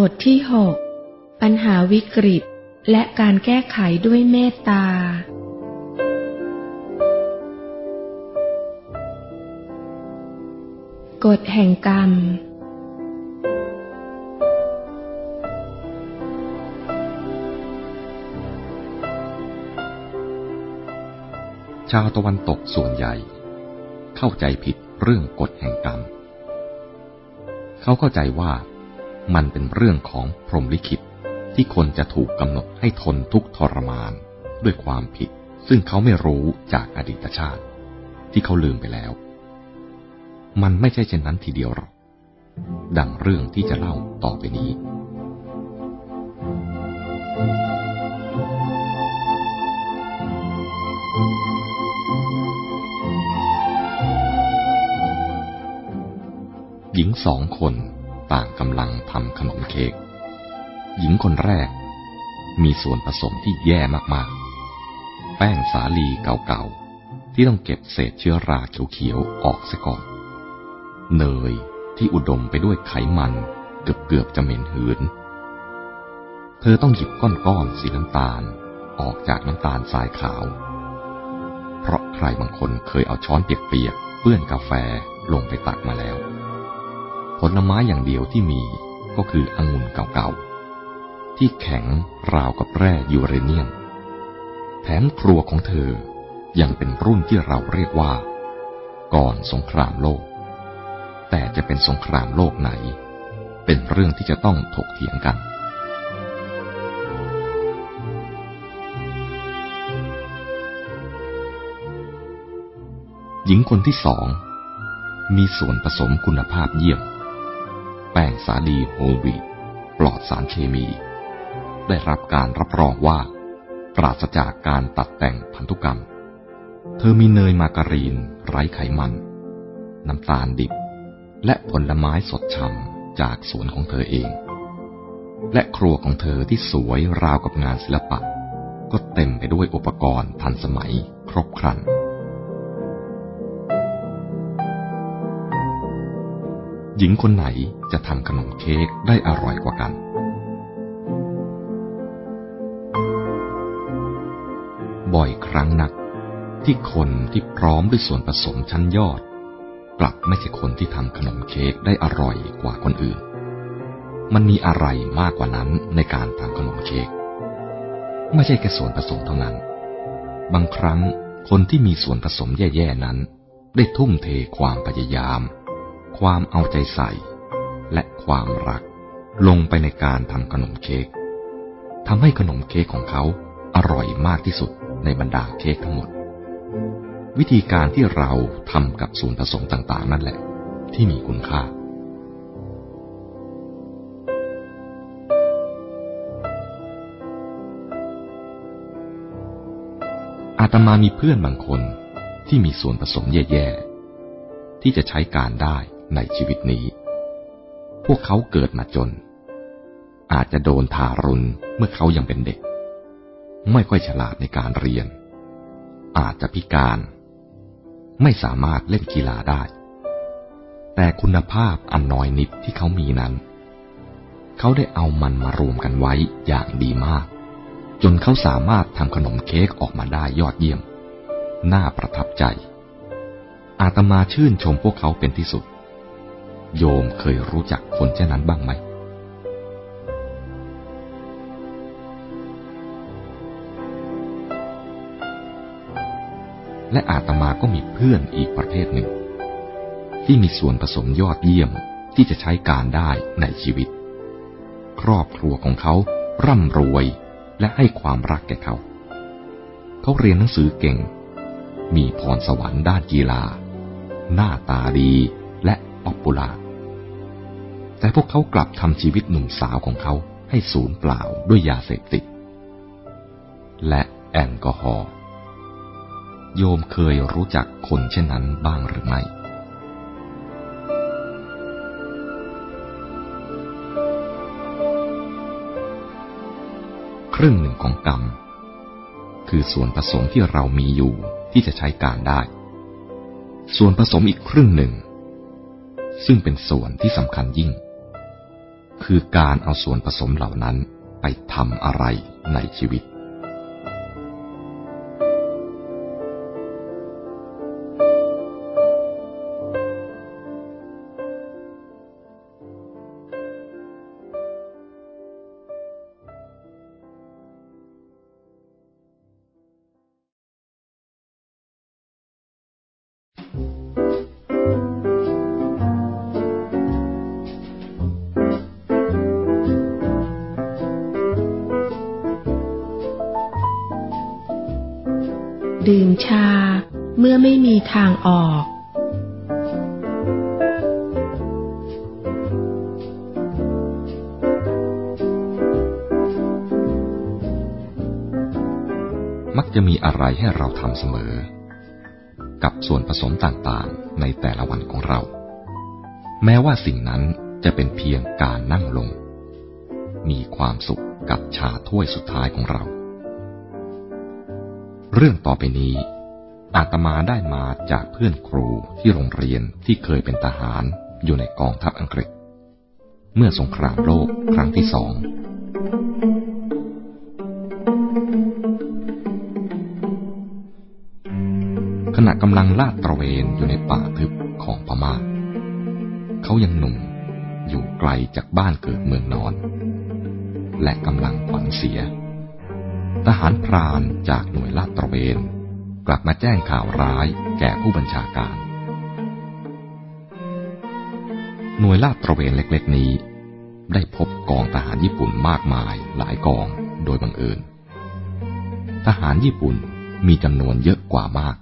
บทที่หกปัญหาวิกฤต และการแก้ไขด้วยเมตตา กฎแห่งกรรม ชาวตะวันตกส่วนใหญ่ เข้าใจผิดเรื่องกฎแห่งกรรม เขาเข้าใจว่ามันเป็นเรื่องของพรหมลิขิตที่คนจะถูกกำหนดให้ทนทุกทรมานด้วยความผิด ซึ่งเขาไม่รู้จากอดีตชาติ ที่เขาลืมไปแล้ว มันไม่ใช่เช่นนั้นทีเดียวหรอก ดังเรื่องที่จะเล่าต่อไปนี้ สองคนต่างกำลังทำขนมเค้กหญิงคนแรก มีส่วนผสมที่แย่มากๆ แป้งสาลีเก่าๆ ที่ต้องเก็บเศษเชื้อราเขียวๆออกซะก่อน เนยที่อุดมไปด้วยไขมันเกือบๆจะเหม็นหืน เธอต้องหยิบก้อนๆสีน้ำตาลออกจากน้ำตาลทรายขาว เพราะใครบางคนเคยเอาช้อนเปียกๆเปื้อนกาแฟลงไปตักมาแล้ว ลไม้อย่างเดียวที่มีก็คือองุ่นเก่าๆ ที่แข็งราวกับแร่ยูเรเนียม แถมครัวของเธอยังเป็นรุ่นที่เราเรียกว่า ก่อนสงครามโลก แต่จะเป็นสงครามโลกไหน เป็นเรื่องที่จะต้องถกเถียงกันหญิงคนที่สอง มีส่วนผสมคุณภาพเยี่ยม แป้งสาลีโฮลวีตปลอดสารเคมี ได้รับการรับรองว่า ปราศจากการตัดแต่งพันธุกรรม เธอมีเนยมาการีน ไร้ไขมัน น้ำตาลดิบ และผลไม้สดช่ำจากสวนของเธอเอง และครัวของเธอที่สวยราวกับงานศิลปะ ก็เต็มไปด้วยอุปกรณ์ทันสมัยครบครัน หญิงคนไหนจะทำขนมเค้กได้อร่อยกว่ากัน บ่อยครั้งนัก ที่คนที่พร้อมด้วยส่วนผสมชั้นยอด กลับไม่ใช่คนที่ทำขนมเค้กได้อร่อยกว่าคนอื่น มันมีอะไรมากกว่านั้นในการทำขนมเค้กไม่ใช่แค่ส่วนผสมเท่านั้น บางครั้งคนที่มีส่วนผสมแย่ๆนั้น ได้ทุ่มเทความพยายาม ความเอาใจใส่ และความรักลงไปในการทำขนมเค้กทำให้ขนมเค้กของเขาอร่อยมากที่สุดในบรรดาเค้กทั้งหมด วิธีการที่เราทำกับส่วนผสมต่างๆ นั่นแหละ ที่มีคุณค่าอาตมามีเพื่อนบางคนที่มีส่วนผสมแย่ ๆ ที่จะใช้การได้ ในชีวิตนี้ พวกเขาเกิดมาจน อาจจะโดนทารุณเมื่อเขายังเป็นเด็ก ไม่ค่อยฉลาดในการเรียน อาจจะพิการ ไม่สามารถเล่นกีฬาได้ แต่คุณภาพอันน้อยนิดที่เขามีนั้น เขาได้เอามันมารวมกันไว้อย่างดีมาก จนเขาสามารถทำขนมเค้กออกมาได้ยอดเยี่ยม น่าประทับใจอาตมาชื่นชมพวกเขาเป็นที่สุด โยมเคยรู้จักคนเช่นนั้นบ้างไหม และอาตมาก็มีเพื่อนอีกประเภทหนึ่ง ที่มีส่วนผสมยอดเยี่ยมที่จะใช้การได้ในชีวิต ครอบครัวของเขาร่ำรวยและให้ความรักแก่เขา เขาเรียนหนังสือเก่ง มีพรสวรรค์ด้านกีฬา หน้าตาดีและป๊อปปูลา แต่พวกเขากลับทำชีวิตหนุ่มสาวของเขาให้สูญเปล่าด้วยยาเสพติด และแอลกอฮอล์โยมเคยรู้จักคนเช่นนั้นบ้างหรือไม่ครึ่งหนึ่งของกรรม คือส่วนผสมที่เรามีอยู่ที่จะใช้การได้ ส่วนผสมอีกครึ่งหนึ่ง ซึ่งเป็นส่วนที่สำคัญยิ่ง คือการเอาส่วนผสมเหล่านั้นไปทำอะไรในชีวิตำเสมอ กับส่วนผสมต่างๆ ในแต่ละวันของเรา แม้ว่าสิ่งนั้นจะเป็นเพียงการนั่งลง มีความสุขกับชาถ้วยสุดท้ายของเรา เรื่องต่อไปนี้อาตมาได้มาจากเพื่อนครูที่โรงเรียนที่เคยเป็นทหารอยู่ในกองทัพอังกฤษ เมื่อสงครามโลกครั้งที่สอง ณะกำลังลาดตระเวนอยู่ในป่าทึบของพมา่า เขายังหนุ่มอยู่ไกลจากบ้านเกิดเมืองนอน และกำลังขวัญเสีย ทหารพรานจากหน่วยลาดตระเวน กลับมาแจ้งข่าวร้ายแก่ผู้บัญชาการ หน่วยลาดตระเวนเล็กๆนี้ ได้พบกองทหารญี่ปุ่นมากมายหลายกองโดยบังเอิญ ทหารญี่ปุ่นมีจำนวนเยอะกว่ามาก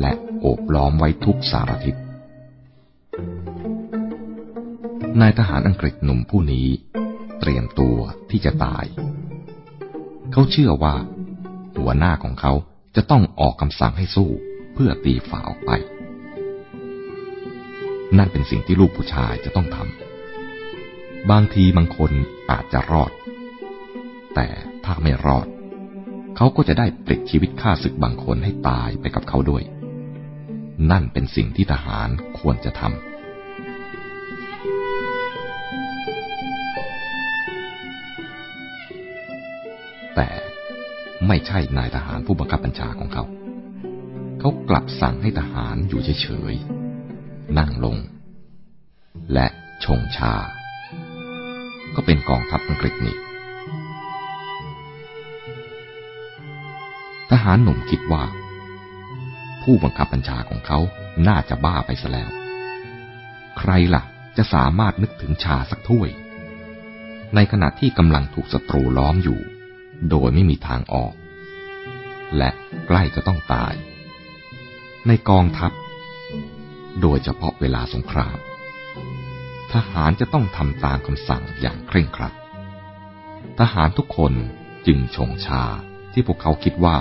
และโอบล้อมไว้ทุกสารทิศนายทหารอังกฤษหนุ่มผู้นี้ เตรียมตัวที่จะตาย เขาเชื่อว่า หัวหน้าของเขาจะต้องออกคำสั่งให้สู้เพื่อตีฝ่าออกไป นั่นเป็นสิ่งที่ลูกผู้ชายจะต้องทำบางทีบางคนอาจจะรอด แต่ถ้าไม่รอด เขาก็จะได้ปลิดชีวิตฆ่าศึกบางคนให้ตายไปกับเขาด้วย นั่นเป็นสิ่งที่ทหารควรจะทำแต่ไม่ใช่นายทหารผู้บังคับบัญชาของเขา เขากลับสั่งให้ทหารอยู่เฉยๆ นั่งลง และชงชา ก็เป็นกองทัพอังกฤษนี่ ทหารหนุ่มคิดว่า ผู้บังคับบัญชาของเขาน่าจะบ้าไปซะแล้ว ใครล่ะ จะสามารถนึกถึงชาสักถ้วย ในขณะที่กำลังถูกศัตรูล้อมอยู่ โดยไม่มีทางออก และใกล้จะต้องตาย ในกองทัพ โดยเฉพาะเวลาสงคราม ทหารจะต้องทำตามคำสั่งอย่างเคร่งครัด ทหารทุกคนจึงชงชาที่พวกเขาคิดว่า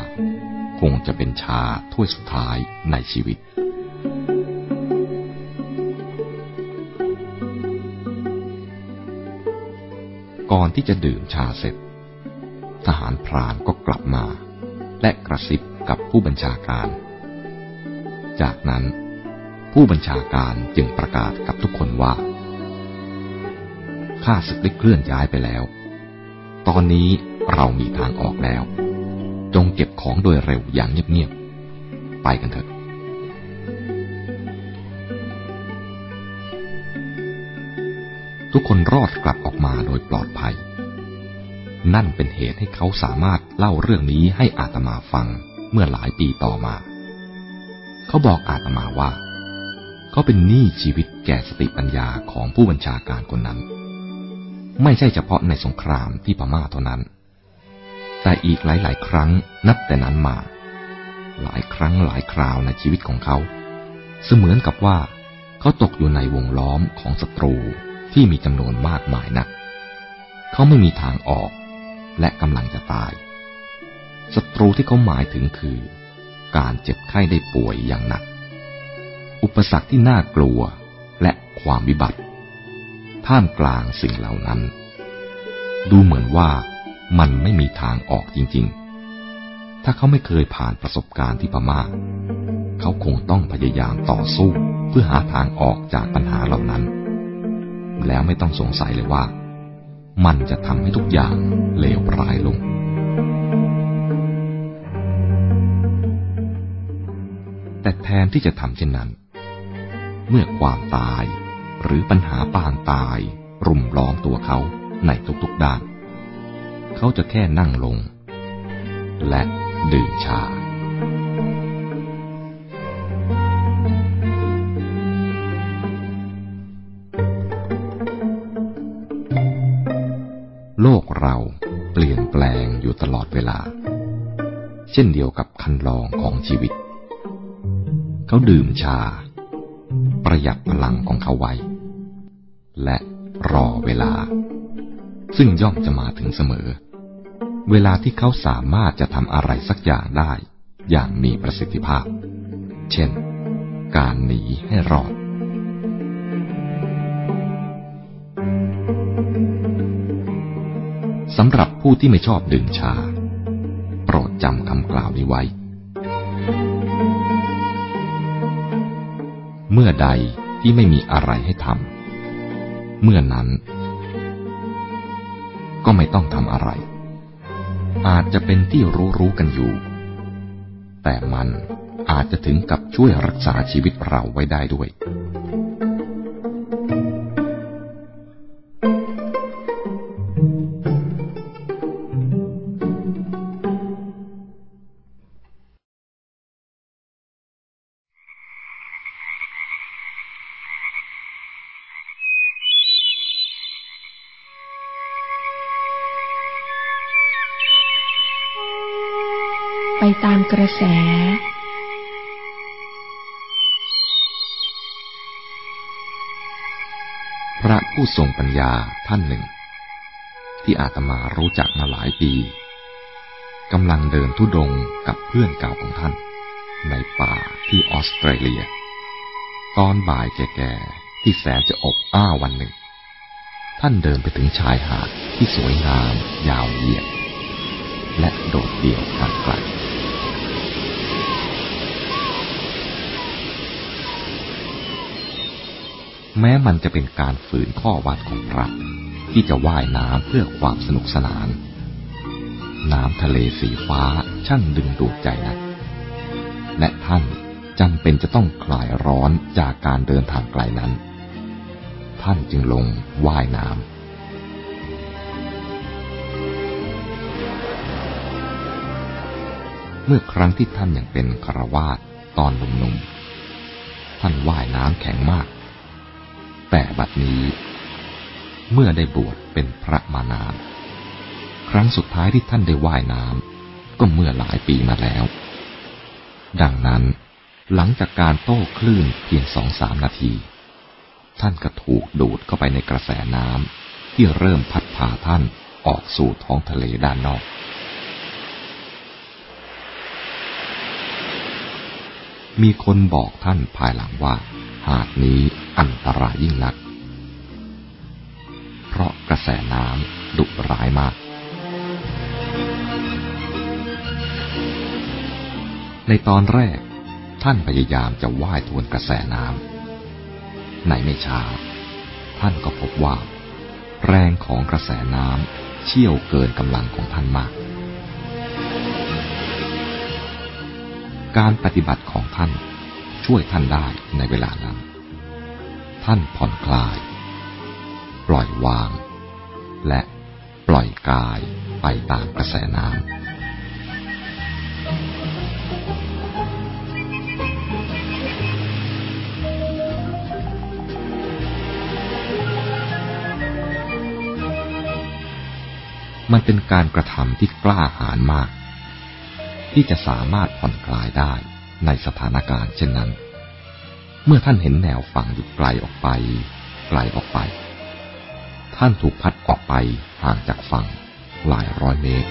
คงจะเป็นชาถ้วยสุดท้ายในชีวิต ก่อนที่จะดื่มชาเสร็จ ทหารพรานก็กลับมา และกระซิบกับผู้บัญชาการ จากนั้นผู้บัญชาการจึงประกาศกับทุกคนว่า ข้าศึกได้เคลื่อนย้ายไปแล้ว ตอนนี้เรามีทางออกแล้ว จงเก็บของโดยเร็วอย่างเงียบๆ ไปกันเถอะ ทุกคนรอดกลับออกมาโดยปลอดภัย นั่นเป็นเหตุให้เขาสามารถเล่าเรื่องนี้ให้อาตมาฟังเมื่อหลายปีต่อมา เขาบอกอาตมาว่า เขาเป็นหนี้ชีวิตแก่สติปัญญาของผู้บัญชาการคนนั้น ไม่ใช่เฉพาะในสงครามที่พม่าเท่านั้น แต่อีกหลาย ๆ ครั้งนับแต่นั้นมา หลายครั้งหลายคราวในชีวิตของเขา เสมือนกับว่า เขาตกอยู่ในวงล้อมของศัตรูที่มีจำนวนมากมายนัก เขาไม่มีทางออกและกำลังจะตาย ศัตรูที่เขาหมายถึงคือ การเจ็บไข้ได้ป่วยอย่างหนัก อุปสรรคที่น่ากลัวและความวิบัติ ท่ามกลางสิ่งเหล่านั้น ดูเหมือนว่า มันไม่มีทางออกจริงๆ ถ้าเขาไม่เคยผ่านประสบการณ์ที่พมา่า เขาคงต้องพยายามต่อสู้เพื่อหาทางออกจากปัญหาเหล่านั้น แล้วไม่ต้องสงสัยเลยว่า มันจะทำให้ทุกอย่างเลวร้ายลง แต่แทนที่จะทำเช่นนั้น เมื่อความตายหรือปัญหาปางตาย รุมล้อมตัวเขาในทุกๆด้าน เขาจะแค่นั่งลง และดื่มชา โลกเราเปลี่ยนแปลงอยู่ตลอดเวลา เช่นเดียวกับคันลองของชีวิต เขาดื่มชา ประหยัดพลังของเขาไว้ และรอเวลา ซึ่งย่อมจะมาถึงเสมอ เวลาที่เขาสามารถจะทำอะไรสักอย่างได้ อย่างมีประสิทธิภาพ เช่น การหนีให้รอด สำหรับผู้ที่ไม่ชอบดื่มชา โปรดจำคำกล่าวนี้ไว้ เมื่อใดที่ไม่มีอะไรให้ทำ เมื่อนั้น ก็ไม่ต้องทำอะไร อาจจะเป็นที่รู้รู้กันอยู่ แต่มันอาจจะถึงกับช่วยรักษาชีวิตเราไว้ได้ด้วย ตามกระแส พระผู้ทรงปัญญาท่านหนึ่ง ที่อาตมารู้จักมาหลายปีกำลังเดินทุดงกับเพื่อนเก่าของท่าน ในป่าที่ออสเตรเลีย ตอนบ่ายแก่ๆที่แสนจะอบอ้าววันหนึ่ง ท่านเดินไปถึงชายหาดที่สวยงามยาวเหยียดและโดดเดี่ยวห่างไกล แม้มันจะเป็นการฝืนข้อวัดของพระที่จะว่ายน้ำเพื่อความสนุกสนาน น้ำทะเลสีฟ้าช่างดึงดูดใจนักและท่านจำเป็นจะต้องคลายร้อนจากการเดินทางไกลนั้น ท่านจึงลงว่ายน้ำเมื่อครั้งที่ท่านยังเป็นคารวาสตอนหนุ่มๆ ท่านว่ายน้ำแข็งมาก แต่บัดนี้ เมื่อได้บวชเป็นพระมานาน ครั้งสุดท้ายที่ท่านได้ว่ายน้ำก็เมื่อหลายปีมาแล้ว ดังนั้นหลังจากการโต้คลื่นเพียงสองสามนาที ท่านก็ถูกดูดเข้าไปในกระแสน้ำที่เริ่มพัดพาท่านออกสู่ท้องทะเลด้านนอกมีคนบอกท่านภายหลังว่า หาดนี้อันตรายยิ่งนัก เพราะกระแสน้ำดุร้ายมาก ในตอนแรกท่านพยายามจะว่ายทวนกระแสน้ำในไม่ช้า ท่านก็พบว่า แรงของกระแสน้ำเชี่ยวเกินกำลังของท่านมาก การปฏิบัติของท่าน ช่วยท่านได้ในเวลานั้น ท่านผ่อนคลาย ปล่อยวาง และปล่อยกายไปตามกระแสน้ำมันเป็นการกระทำที่กล้าหาญมาก ที่จะสามารถผ่อนคลายได้ ในสถานการณ์เช่นนั้น เมื่อท่านเห็นแนวฝั่งอยู่ไกลออกไป ไกลออกไป ท่านถูกพัดออกไปห่างจากฝั่งหลายร้อยเมตร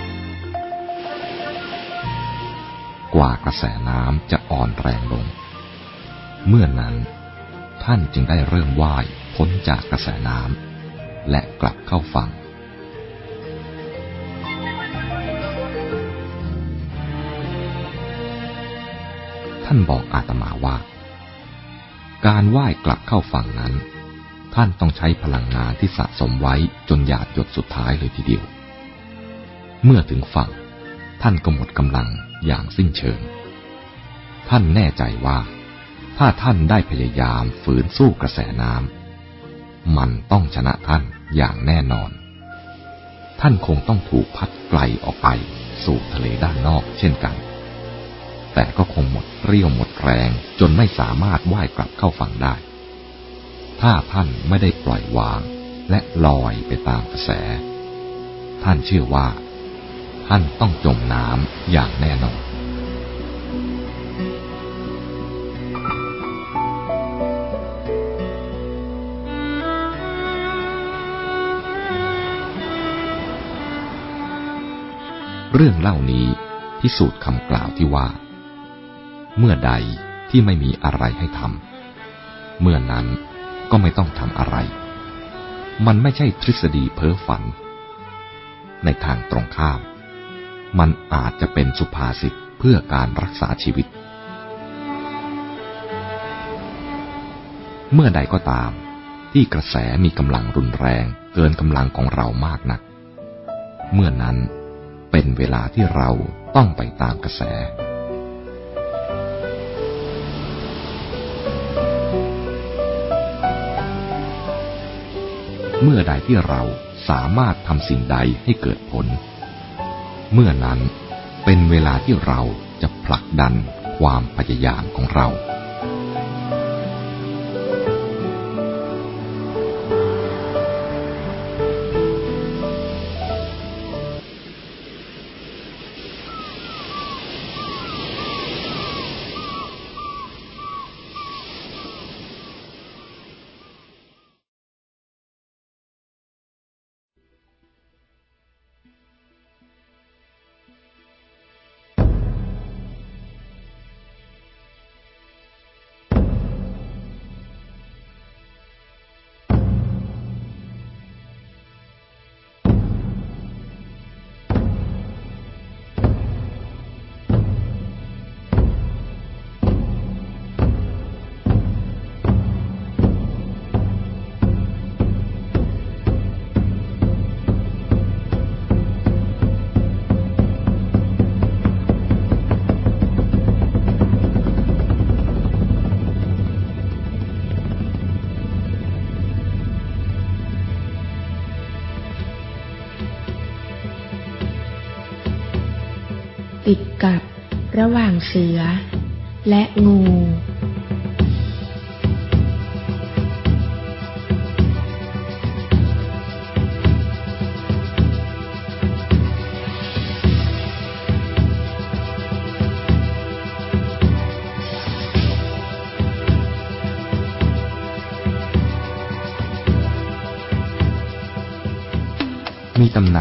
กว่ากระแสน้ำจะอ่อนแรงลง เมื่อนนั้นท่านจึงได้เริ่มว่ายพ้นจากกระแสน้ำและกลับเข้าฝั่ง ท่านบอกอาตมาว่า การว่ายกลับเข้าฝั่งนั้น ท่านต้องใช้พลังงานที่สะสมไว้จนหยาดหยดสุดท้ายเลยทีเดียว เมื่อถึงฝั่ง ท่านก็หมดกำลังอย่างสิ้นเชิง ท่านแน่ใจว่า ถ้าท่านได้พยายามฝืนสู้กระแสน้ำมันต้องชนะท่านอย่างแน่นอน ท่านคงต้องถูกพัดไกลออกไปสู่ทะเลด้านนอกเช่นกัน แต่ก็คงหมดเรี่ยวหมดแรง จนไม่สามารถว่ายกลับเข้าฝั่งได้ ถ้าท่านไม่ได้ปล่อยวาง และลอยไปตามกระแส ท่านเชื่อว่า ท่านต้องจมน้ำอย่างแน่นอนเรื่องเล่านี้พิสูจน์คำกล่าวที่ว่า เมื่อใดที่ไม่มีอะไรให้ทำเมื่อนั้นก็ไม่ต้องทำอะไร มันไม่ใช่ทฤษฎีเพ้อฝัน ในทางตรงข้าม มันอาจจะเป็นสุภาษิตเพื่อการรักษาชีวิต เมื่อใดก็ตาม ที่กระแสมีกำลังรุนแรงเกินกำลังของเรามากนัก เมื่อนั้นเป็นเวลาที่เราต้องไปตามกระแส เมื่อใดที่เราสามารถทำสิ่งใดให้เกิดผล เมื่อนั้นเป็นเวลาที่เราจะผลักดันความพยายามของเรา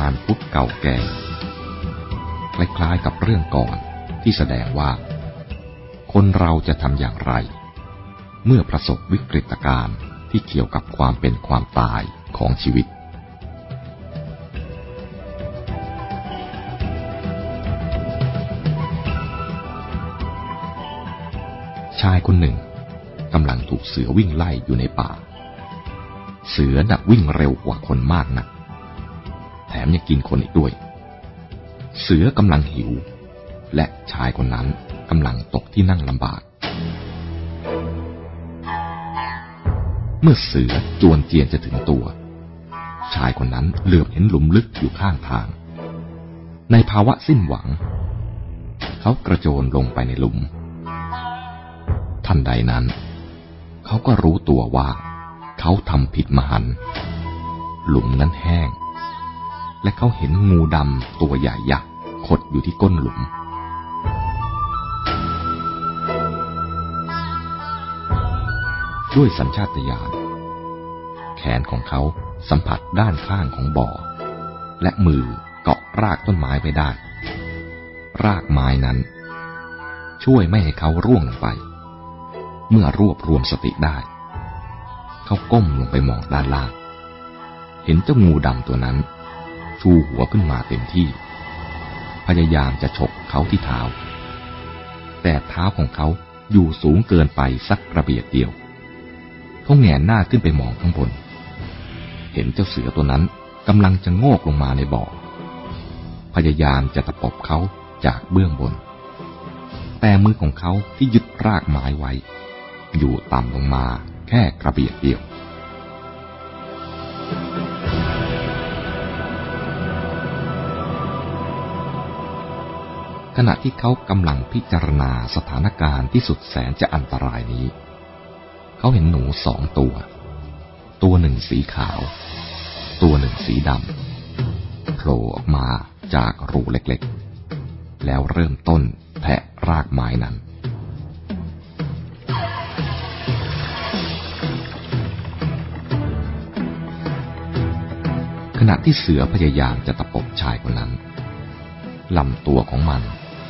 านพุทธเก่าแก่ คล้ายๆกับเรื่องก่อนที่แสดงว่า คนเราจะทำอย่างไร เมื่อประสบวิกฤตการณ์ที่เกี่ยวกับความเป็นความตายของชีวิตชายคนหนึ่งกำลังถูกเสือวิ่งไล่อยู่ในป่า เสือดักวิ่งเร็วกว่าคนมากนะัก มยังกินคนอีกด้วย เสือกำลังหิว และชายคนนั้นกำลังตกที่นั่งลำบาก เมื่อเสือจวนเจียนจะถึงตัว ชายคนนั้นเหลือบเห็นหลุมลึกอยู่ข้างทาง ในภาวะสิ้นหวัง เขากระโจนลงไปในหลุม ทันใดนั้น เขาก็รู้ตัวว่า เขาทำผิดมหันหลุมนั้นแห้ง และเขาเห็นงูดำตัวใหญ่ยักษ์ขดอยู่ที่ก้นหลุม ด้วยสัญชาตญาณแขนของเขาสัมผัสด้านข้างของบ่อ และมือเกาะรากต้นไม้ไปได้ รากไม้นั้น ช่วยไม่ให้เขาร่วงลงไป เมื่อรวบรวมสติได้ เขาก้มลงไปมองด้านล่าง เห็นเจ้างูดำตัวนั้น ชูหัวขึ้นมาเต็มที่ พยายามจะฉกเขาที่เท้า แต่เท้าของเขาอยู่สูงเกินไปสักกระเบียดเดียว เขาแงนหน้าขึ้นไปมองข้างบน เห็นเจ้าเสือตัวนั้นกำลังจะโงกลงมาในบ่อ พยายามจะตะปบเขาจากเบื้องบน แต่มือของเขาที่ยึดรากไม้ไว้ อยู่ต่ำลงมาแค่กระเบียดเดียว ขณะที่เขากำลังพิจารณาสถานการณ์ที่สุดแสนจะอันตรายนี้ เขาเห็นหนูสองตัว ตัวหนึ่งสีขาว ตัวหนึ่งสีดำโผล่ออกมาจากรูเล็กๆ แล้วเริ่มต้นแทะรากไม้นั้นขณะที่เสือพยายามจะตะปบชายคนนั้น ลำตัวของมัน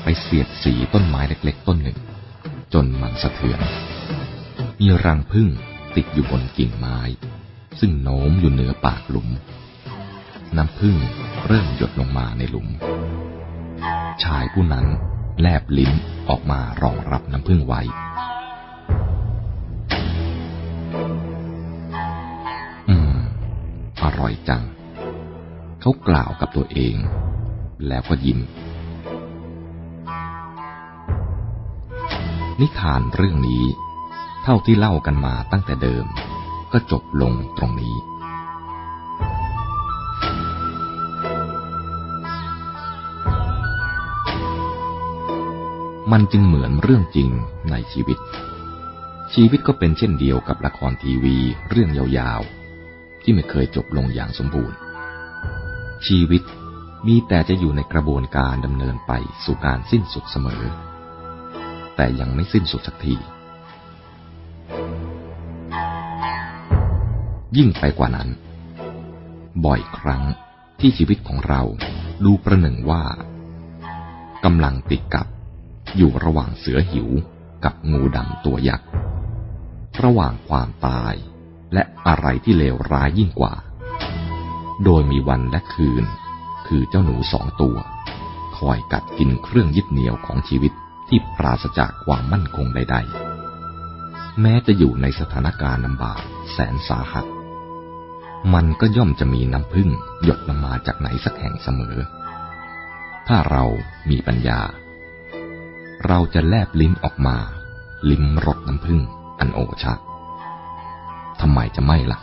ไปเสียดสีต้นไม้เล็กๆ ต้นหนึ่ง จนมันสะเทือน มีรังผึ้งติดอยู่บนกิ่งไม้ ซึ่งโน้มอยู่เหนือปากหลุม น้ำผึ้งเริ่มหยดลงมาในหลุม ชายผู้นั้นแลบลิ้นออกมารองรับน้ำผึ้งไว้ อืม อร่อยจัง เขากล่าวกับตัวเอง แล้วก็ยิ้ม นิทานเรื่องนี้ เท่าที่เล่ากันมาตั้งแต่เดิม ก็จบลงตรงนี้ มันจึงเหมือนเรื่องจริงในชีวิต ชีวิตก็เป็นเช่นเดียวกับละครทีวีเรื่องยาวๆ ที่ไม่เคยจบลงอย่างสมบูรณ์ ชีวิตมีแต่จะอยู่ในกระบวนการดำเนินไปสู่การสิ้นสุดเสมอ แต่ยังไม่สิ้นสุดสักที ยิ่งไปกว่านั้น บ่อยครั้งที่ชีวิตของเราดูประหนึ่งว่ากำลังติดกับอยู่ระหว่างเสือหิวกับงูดำตัวยักษ์ ระหว่างความตายและอะไรที่เลวร้ายยิ่งกว่า โดยมีวันและคืน คือเจ้าหนูสองตัว คอยกัดกินเครื่องยึดเหนี่ยวของชีวิต ที่ปราศจากความมั่นคงใด ๆ แม้จะอยู่ในสถานการณ์ลำบากแสนสาหัส มันก็ย่อมจะมีน้ำพึ่งหยดลงมาจากไหนสักแห่งเสมอ ถ้าเรามีปัญญา เราจะแลบลิ้นออกมา ลิ้มรสน้ำพึ่งอันโอชะทำไมจะไม่ละ่ะ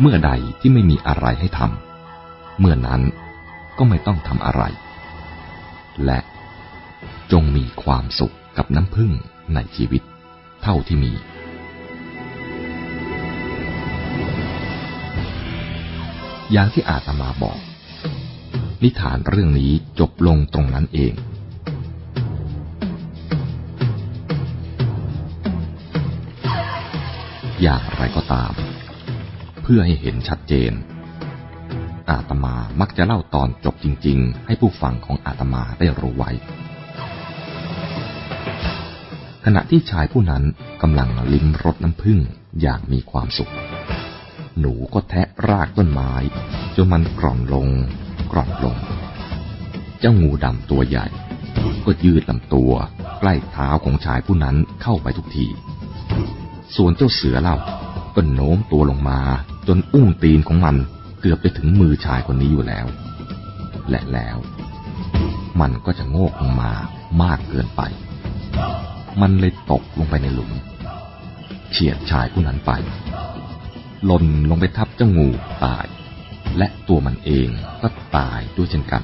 เมื่อใดที่ไม่มีอะไรให้ทำเมื่อนั้นก็ไม่ต้องทำอะไร และ จงมีความสุขกับน้ำพึ่งในชีวิต เท่าที่มี อย่างที่อาตมาบอก นิทานเรื่องนี้จบลงตรงนั้นเอง อย่างไรก็ตาม เพื่อให้เห็นชัดเจนอาตมามักจะเล่าตอนจบจริง ๆ ให้ผู้ฟังของอาตมาได้รู้ไว้ ขณะที่ชายผู้นั้นกำลังลิ้มรสน้ำผึ้งอย่างมีความสุข หนูก็แทะรากต้นไม้จนมันกร่อนลง กร่อนลง เจ้างูดำตัวใหญ่ ก็ยืดลำตัว ใกล้เท้าของชายผู้นั้นเข้าไปทุกที ส่วนเจ้าเสือเล่าก็โน้มตัวลงมา จนอุ้งตีนของมันเกือบจะถึงมือชายคนนี้อยู่แล้ว และแล้ว มันก็จะโงกลงมามากเกินไป มันเลยตกลงไปในหลุม เฉียดชายผู้นั้นไป หล่นลงไปทับเจ้างูตาย และตัวมันเองก็ตายด้วยเช่นกัน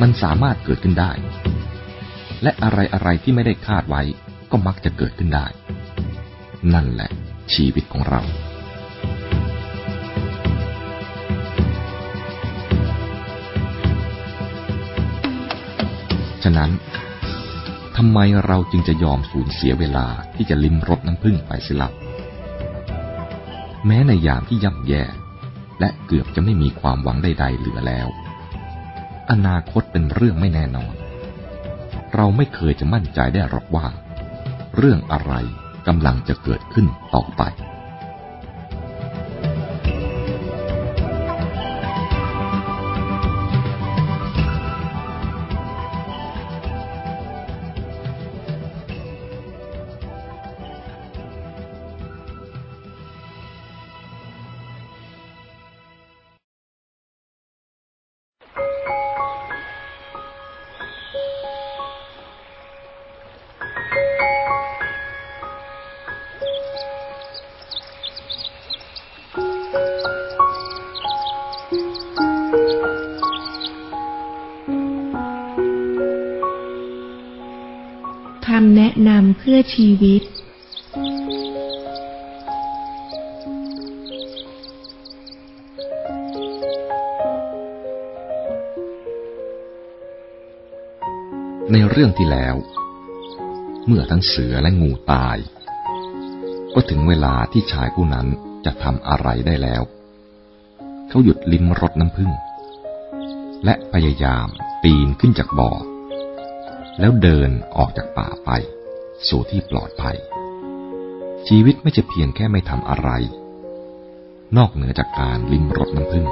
มันสามารถเกิดขึ้นได้ และอะไรอะไรที่ไม่ได้คาดไว้ก็มักจะเกิดขึ้นได้ นั่นแหละชีวิตของเรา ฉะนั้นทำไมเราจึงจะยอมสูญเสียเวลาที่จะลิ้มรสน้ำผึ้งไปสิลับ แม้ในยามที่ย่ำแย่ และเกือบจะไม่มีความหวังใด ๆ เหลือแล้ว อนาคตเป็นเรื่องไม่แน่นอน เราไม่เคยจะมั่นใจได้หรอกว่า เรื่องอะไรกำลังจะเกิดขึ้นต่อไป อชีวิต ในเรื่องที่แล้ว เมื่อทั้งเสือและงูตาย ก็ถึงเวลาที่ชายผู้นั้นจะทำอะไรได้แล้ว เขาหยุดลิ้มรสน้ำผึ้งและพยายามปีนขึ้นจากบ่อ แล้วเดินออกจากป่าไป สู่ที่ปลอดภัย ชีวิตไม่จะเพียงแค่ไม่ทำอะไร นอกเหนือจากการลิ้มรสน้ำผึ้ง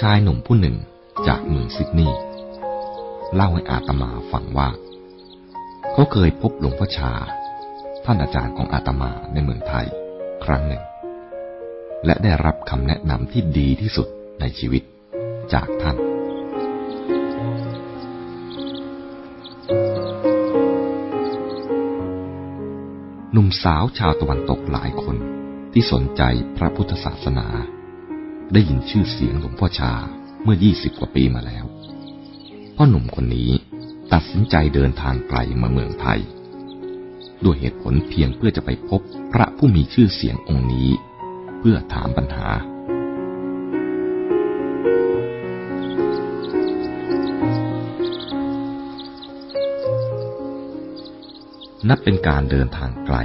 ชายหนุ่มผู้หนึ่งจากเมืองซิดนีย์เล่าให้อาตมาฟังว่า เขาเคยพบหลวงพ่อชา ท่านอาจารย์ของอาตมาในเมืองไทยครั้งหนึ่ง และได้รับคำแนะนำที่ดีที่สุดในชีวิต จากท่าน หนุ่มสาวชาวตะวันตกหลายคนที่สนใจพระพุทธศาสนา ได้ยินชื่อเสียงหลวงพ่อชาเมื่อ20กว่าปีมาแล้ว พ่อหนุ่มคนนี้ตัดสินใจเดินทางไกลมาเมืองไทย ด้วยเหตุผลเพียงเพื่อจะไปพบพระผู้มีชื่อเสียงองค์นี้ เพื่อถามปัญหา นับเป็นการเดินทางไกล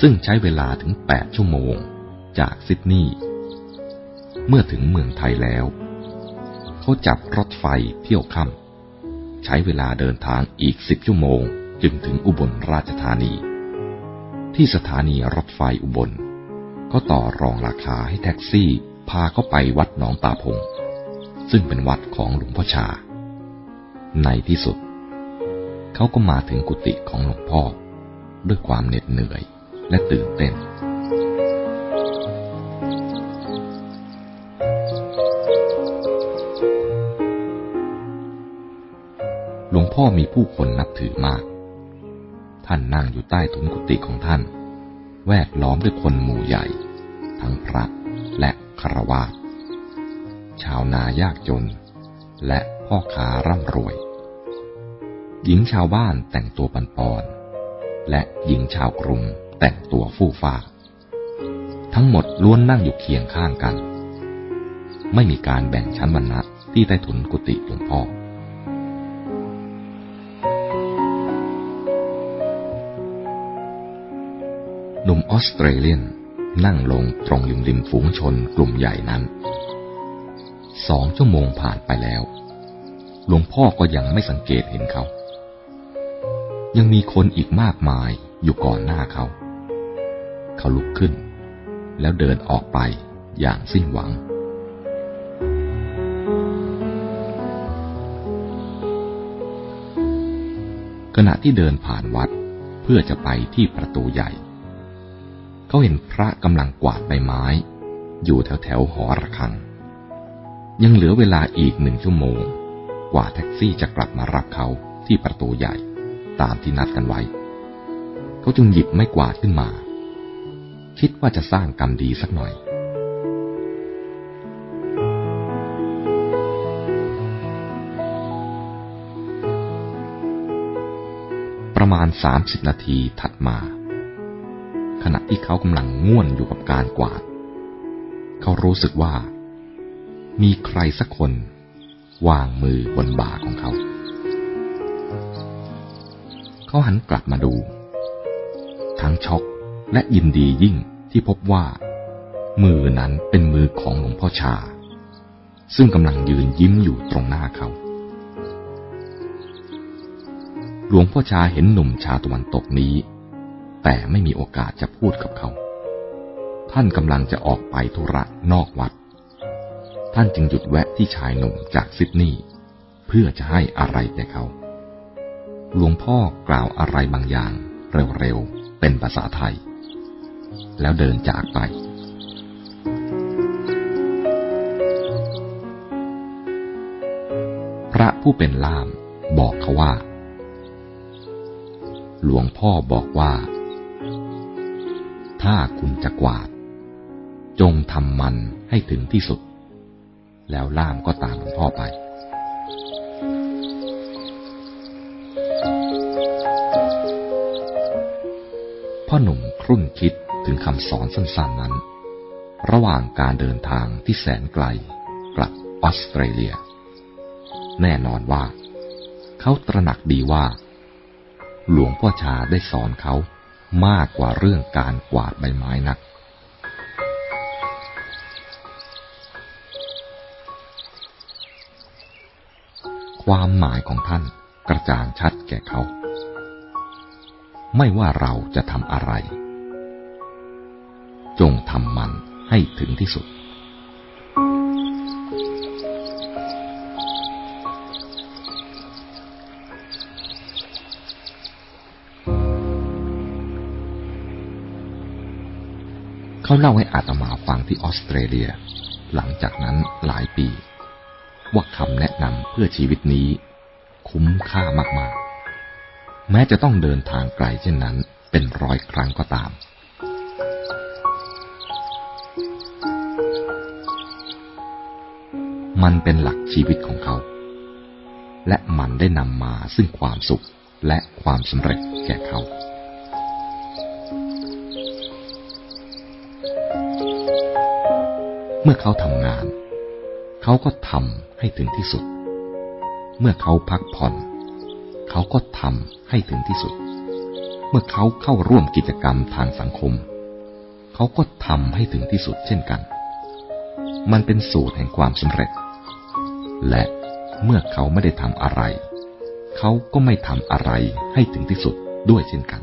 ซึ่งใช้เวลาถึง 8 ชั่วโมงจากซิดนีย์เมื่อถึงเมืองไทยแล้ว เขาจับรถไฟเที่ยวค่ำใช้เวลาเดินทางอีกสิบชั่วโมงจึงถึงอุบลราชธานี ที่สถานีรถไฟอุบล ก็ต่อรองราคาให้แท็กซี่พาเขาไปวัดหนองตาพง ซึ่งเป็นวัดของหลวงพ่อชา ในที่สุด เขาก็มาถึงกุฏิของหลวงพ่อ ด้วยความเหน็ดเหนื่อยและตื่นเต้น หลวงพ่อมีผู้คนนับถือมาก ท่านนั่งอยู่ใต้ทุนกุฏิของท่าน แวดล้อมด้วยคนหมู่ใหญ่ ทั้งพระและคารวะชาวนายากจน และพ่อค้าร่ำรวย หญิงชาวบ้านแต่งตัวปันปอน และหญิงชาวกรุงแต่งตัวฟู่ฟ้าทั้งหมดล้วนนั่งอยู่เคียงข้างกัน ไม่มีการแบ่งชั้นวรรณะที่ใต้ถุนกุฏิหลวงพ่อ หนุ่มออสเตรเลียนนั่งลงตรงริมริมฝูงชนกลุ่มใหญ่นั้น สองชั่วโมงผ่านไปแล้ว หลวงพ่อก็ยังไม่สังเกตเห็นเขา ยังมีคนอีกมากมายอยู่ก่อนหน้าเขา เขาลุกขึ้น แล้วเดินออกไปอย่างสิ้นหวัง ขณะที่เดินผ่านวัดเพื่อจะไปที่ประตูใหญ่ เขาเห็นพระกำลังกวาดใบไม้ อยู่แถวแถวหอระฆัง ยังเหลือเวลาอีกหนึ่งชั่วโมง กว่าแท็กซี่จะกลับมารับเขาที่ประตูใหญ่ ตามที่นัดกันไว้ เขาจึงหยิบไม้กวาดขึ้นมา คิดว่าจะสร้างกรรมดีสักหน่อย ประมาณสามสิบนาทีถัดมา ขณะที่เขากำลังง่วนอยู่กับการกวาด เขารู้สึกว่า มีใครสักคนวางมือบนบ่าของเขา เขาหันกลับมาดู ทั้งช็อกและยินดียิ่งที่พบว่า มือนั้นเป็นมือของหลวงพ่อชา ซึ่งกำลังยืนยิ้มอยู่ตรงหน้าเขา หลวงพ่อชาเห็นหนุ่มชาตะวันตกนี้ แต่ไม่มีโอกาสจะพูดกับเขา ท่านกำลังจะออกไปธุระนอกวัด ท่านจึงหยุดแวะที่ชายหนุ่มจากซิดนีย์เพื่อจะให้อะไรแก่เขา หลวงพ่อกล่าวอะไรบางอย่าง เร็วๆ เป็นภาษาไทย แล้วเดินจากไป พระผู้เป็นล่ามบอกเขาว่า หลวงพ่อบอกว่า ถ้าคุณจะกวาด จงทำมันให้ถึงที่สุด แล้วล่ามก็ตามหลวงพ่อไป หนุ่มครุ่นคิดถึงคำสอนสั้นๆนั้น ระหว่างการเดินทางที่แสนไกลกลับออสเตรเลีย แน่นอนว่า เขาตระหนักดีว่า หลวงพ่อชาได้สอนเขามากกว่าเรื่องการกวาดใบไม้นัก ความหมายของท่านกระจ่างชัดแก่เขา ไม่ว่าเราจะทำอะไร จงทำมันให้ถึงที่สุด เขาเล่าให้อาตมาฟังที่ออสเตรเลีย หลังจากนั้นหลายปี ว่าคำแนะนำเพื่อชีวิตนี้ คุ้มค่ามากๆ แม้จะต้องเดินทางไกลเช่นนั้นเป็นร้อยครั้งก็ตาม มันเป็นหลักชีวิตของเขา และมันได้นำมาซึ่งความสุขและความสำเร็จแก่เขา เมื่อเขาทำงาน เขาก็ทำให้ถึงที่สุด เมื่อเขาพักผ่อน เขาก็ทำให้ถึงที่สุด เมื่อเขาเข้าร่วมกิจกรรมทางสังคม เขาก็ทำให้ถึงที่สุดเช่นกัน มันเป็นสูตรแห่งความสำเร็จ และเมื่อเขาไม่ได้ทำอะไร เขาก็ไม่ทำอะไรให้ถึงที่สุดด้วยเช่นกัน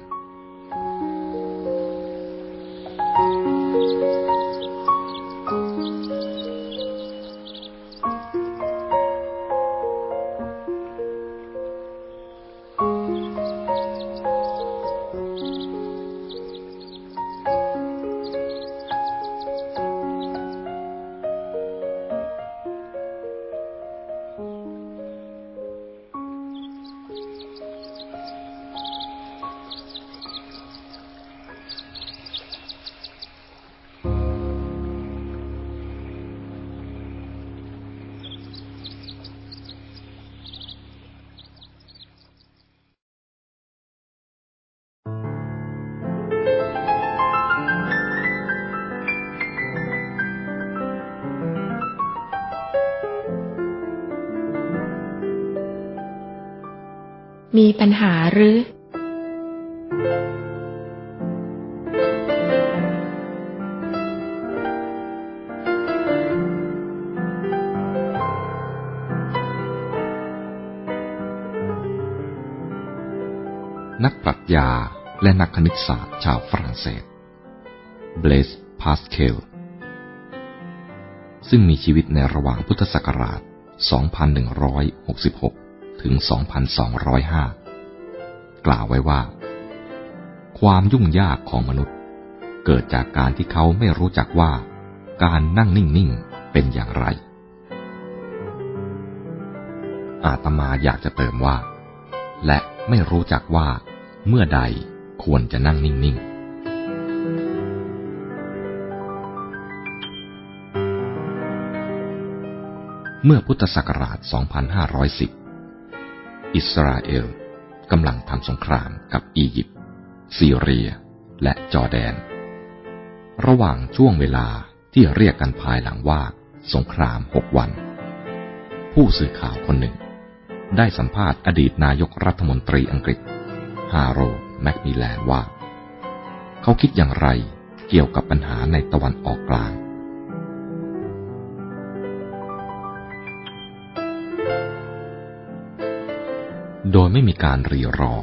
ปัญหาหรือ นักปรัชญาและนักคณิตศาสตร์ชาวฝรั่งเศส เบลสพาสเคล ซึ่งมีชีวิตในระหว่างพุทธศักราช 2166 ถึง 2205 กล่าวไว้ว่า ความยุ่งยากของมนุษย์ เกิดจากการที่เขาไม่รู้จักว่า การนั่งนิ่ง ๆ เป็นอย่างไร อาตมาอยากจะเติมว่า และไม่รู้จักว่าเมื่อใดควรจะนั่งนิ่ง ๆเมื่อพุทธศักราช 2510 อิสราเอล กำลังทำสงครามกับอียิปต์ซีเรีย และจอร์แดน ระหว่างช่วงเวลาที่เรียกกันภายหลังว่าสงครามหกวัน ผู้สื่อข่าวคนหนึ่ง ได้สัมภาษณ์อดีตนายกรัฐมนตรีอังกฤษ ฮาโรแมคมิแลนว่า เขาคิดอย่างไรเกี่ยวกับปัญหาในตะวันออกกลาง โดยไม่มีการรีรอ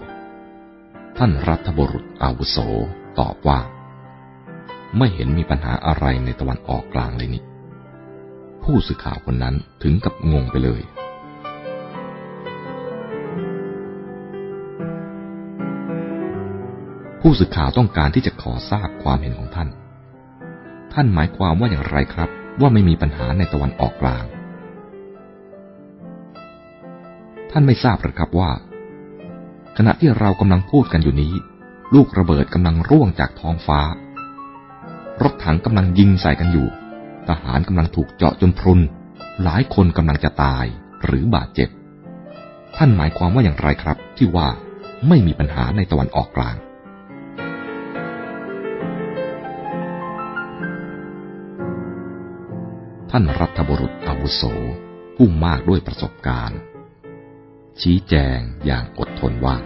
ท่านรัฐบุรุษอาวุโสตอบว่า ไม่เห็นมีปัญหาอะไรในตะวันออกกลางเลยนี่ ผู้สื่อข่าวคนนั้นถึงกับงงไปเลยผู้สื่อข่าวต้องการที่จะขอทราบความเห็นของท่าน ท่านหมายความว่าอย่างไรครับ ว่าไม่มีปัญหาในตะวันออกกลาง ท่านไม่ทราบหรือครับว่า ขณะที่เรากำลังพูดกันอยู่นี้ ลูกระเบิดกำลังร่วงจากท้องฟ้า รถถังกำลังยิงใส่กันอยู่ ทหารกำลังถูกเจาะจนพรุน หลายคนกำลังจะตายหรือบาดเจ็บ ท่านหมายความว่าอย่างไรครับ ที่ว่าไม่มีปัญหาในตะวันออกกลางท่านรัฐบุรุษอาวุโส ผู้มากด้วยประสบการณ์ ชี้แจงอย่างอดทนว่า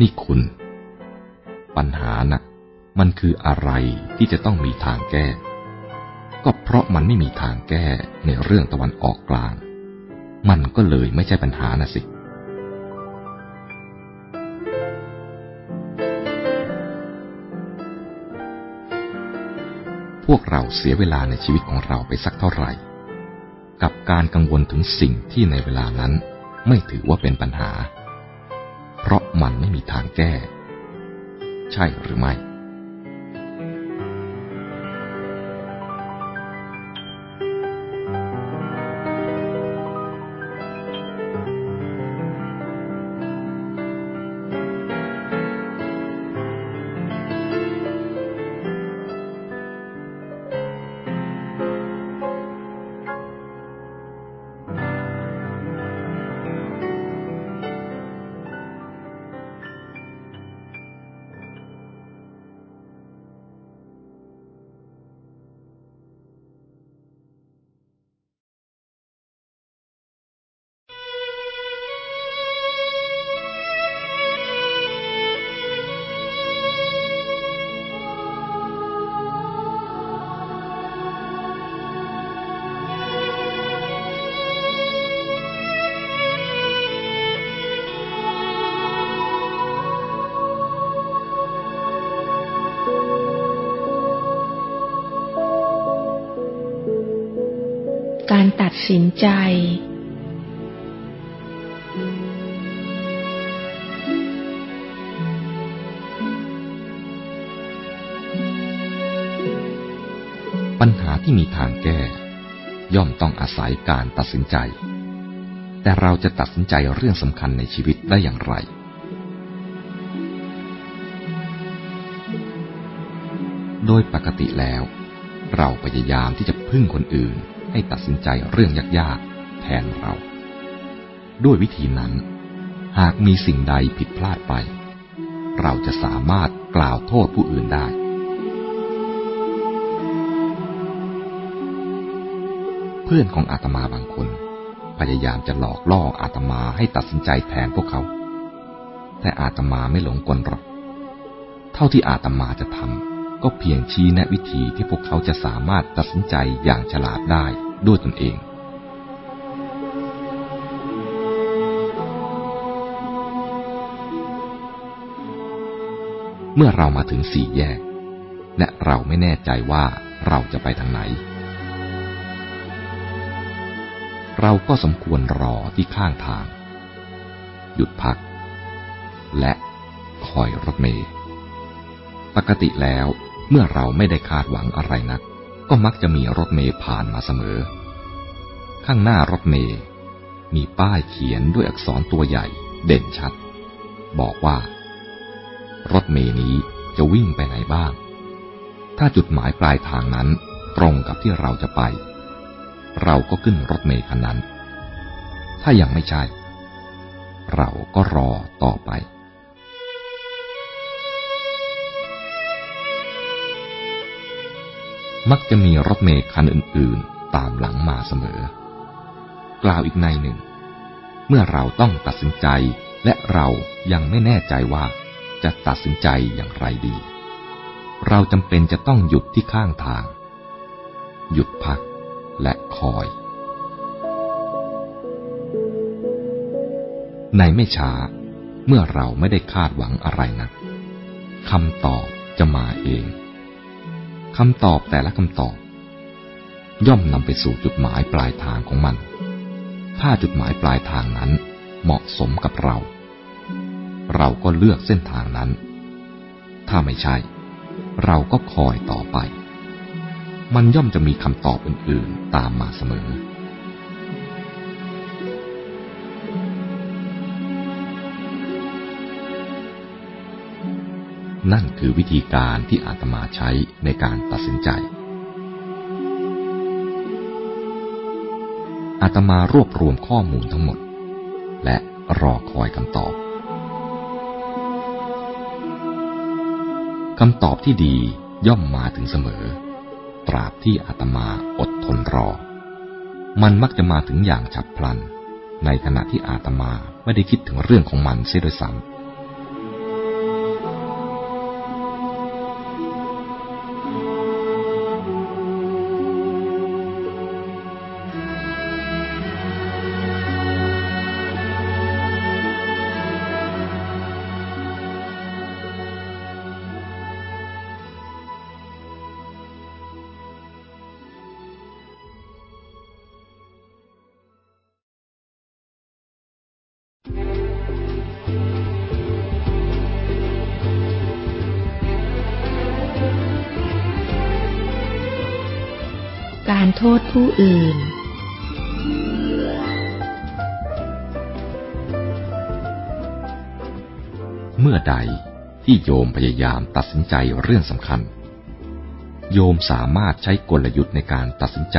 นี่คุณ ปัญหานะมันคืออะไรที่จะต้องมีทางแก้ ก็เพราะมันไม่มีทางแก้ในเรื่องตะวันออกกลาง มันก็เลยไม่ใช่ปัญหานะสิพวกเราเสียเวลาในชีวิตของเราไปสักเท่าไหร่ กับการกังวลถึงสิ่งที่ในเวลานั้น ไม่ถือว่าเป็นปัญหา เพราะมันไม่มีทางแก้ ใช่หรือไม่ายการตัดสินใจ แต่เราจะตัดสินใจเรื่องสำคัญในชีวิตได้อย่างไร โดยปกติแล้ว เราพยายามที่จะพึ่งคนอื่นให้ตัดสินใจเรื่องยากๆ แทนเรา ด้วยวิธีนั้น หากมีสิ่งใดผิดพลาดไป เราจะสามารถกล่าวโทษผู้อื่นได้ เพื่อนของอาตมาบางคน พยายามจะหลอกล่ออาตมาให้ตัดสินใจแทนพวกเขา แต่อาตมาไม่หลงกลหรอก เท่าที่อาตมาจะทำก็เพียงชี้แนะวิธีที่พวกเขาจะสามารถตัดสินใจอย่างฉลาดได้ด้วยตนเองเมื่อเรามาถึงสี่แยก และเราไม่แน่ใจว่าเราจะไปทางไหน เราก็สมควรรอที่ข้างทาง หยุดพัก และคอยรถเมล์ปกติแล้วเมื่อเราไม่ได้คาดหวังอะไรนัก ก็มักจะมีรถเมย์ผ่านมาเสมอ ข้างหน้ารถเมย์มีป้ายเขียนด้วยอักษรตัวใหญ่เด่นชัด บอกว่า รถเมย์นี้จะวิ่งไปไหนบ้าง ถ้าจุดหมายปลายทางนั้นตรงกับที่เราจะไป เราก็ขึ้นรถเมย์คันนั้น ถ้ายังไม่ใช่ เราก็รอต่อไป มักจะมีรถเมล์คันอื่น ๆ ตามหลังมาเสมอ กล่าวอีกในหนึ่ง เมื่อเราต้องตัดสินใจและเรายังไม่แน่ใจว่าจะตัดสินใจอย่างไรดี เราจำเป็นจะต้องหยุดที่ข้างทาง หยุดพัก คอย ในไม่ช้าเมื่อเราไม่ได้คาดหวังอะไรนะคำตอบจะมาเองคำตอบแต่ละคำตอบ ย่อมนำไปสู่จุดหมายปลายทางของมัน ถ้าจุดหมายปลายทางนั้นเหมาะสมกับเรา เราก็เลือกเส้นทางนั้น ถ้าไม่ใช่ เราก็คอยต่อไป มันย่อมจะมีคำตอบอื่น ๆ ตามมาเสมอ นั่นคือวิธีการที่อาตมาใช้ในการตัดสินใจ อาตมารวบรวมข้อมูลทั้งหมด และรอคอยคำตอบคำตอบที่ดีย่อมมาถึงเสมอ ตราบที่อาตมาอดทนรอ มันมักจะมาถึงอย่างฉับพลัน ในขณะที่อาตมาไม่ได้คิดถึงเรื่องของมันเสียด้วยซ้ำ การโทษผู้อื่น เมื่อใดที่โยมพยายามตัดสินใจเรื่องสำคัญ โยมสามารถใช้กลยุทธ์ในการตัดสินใจ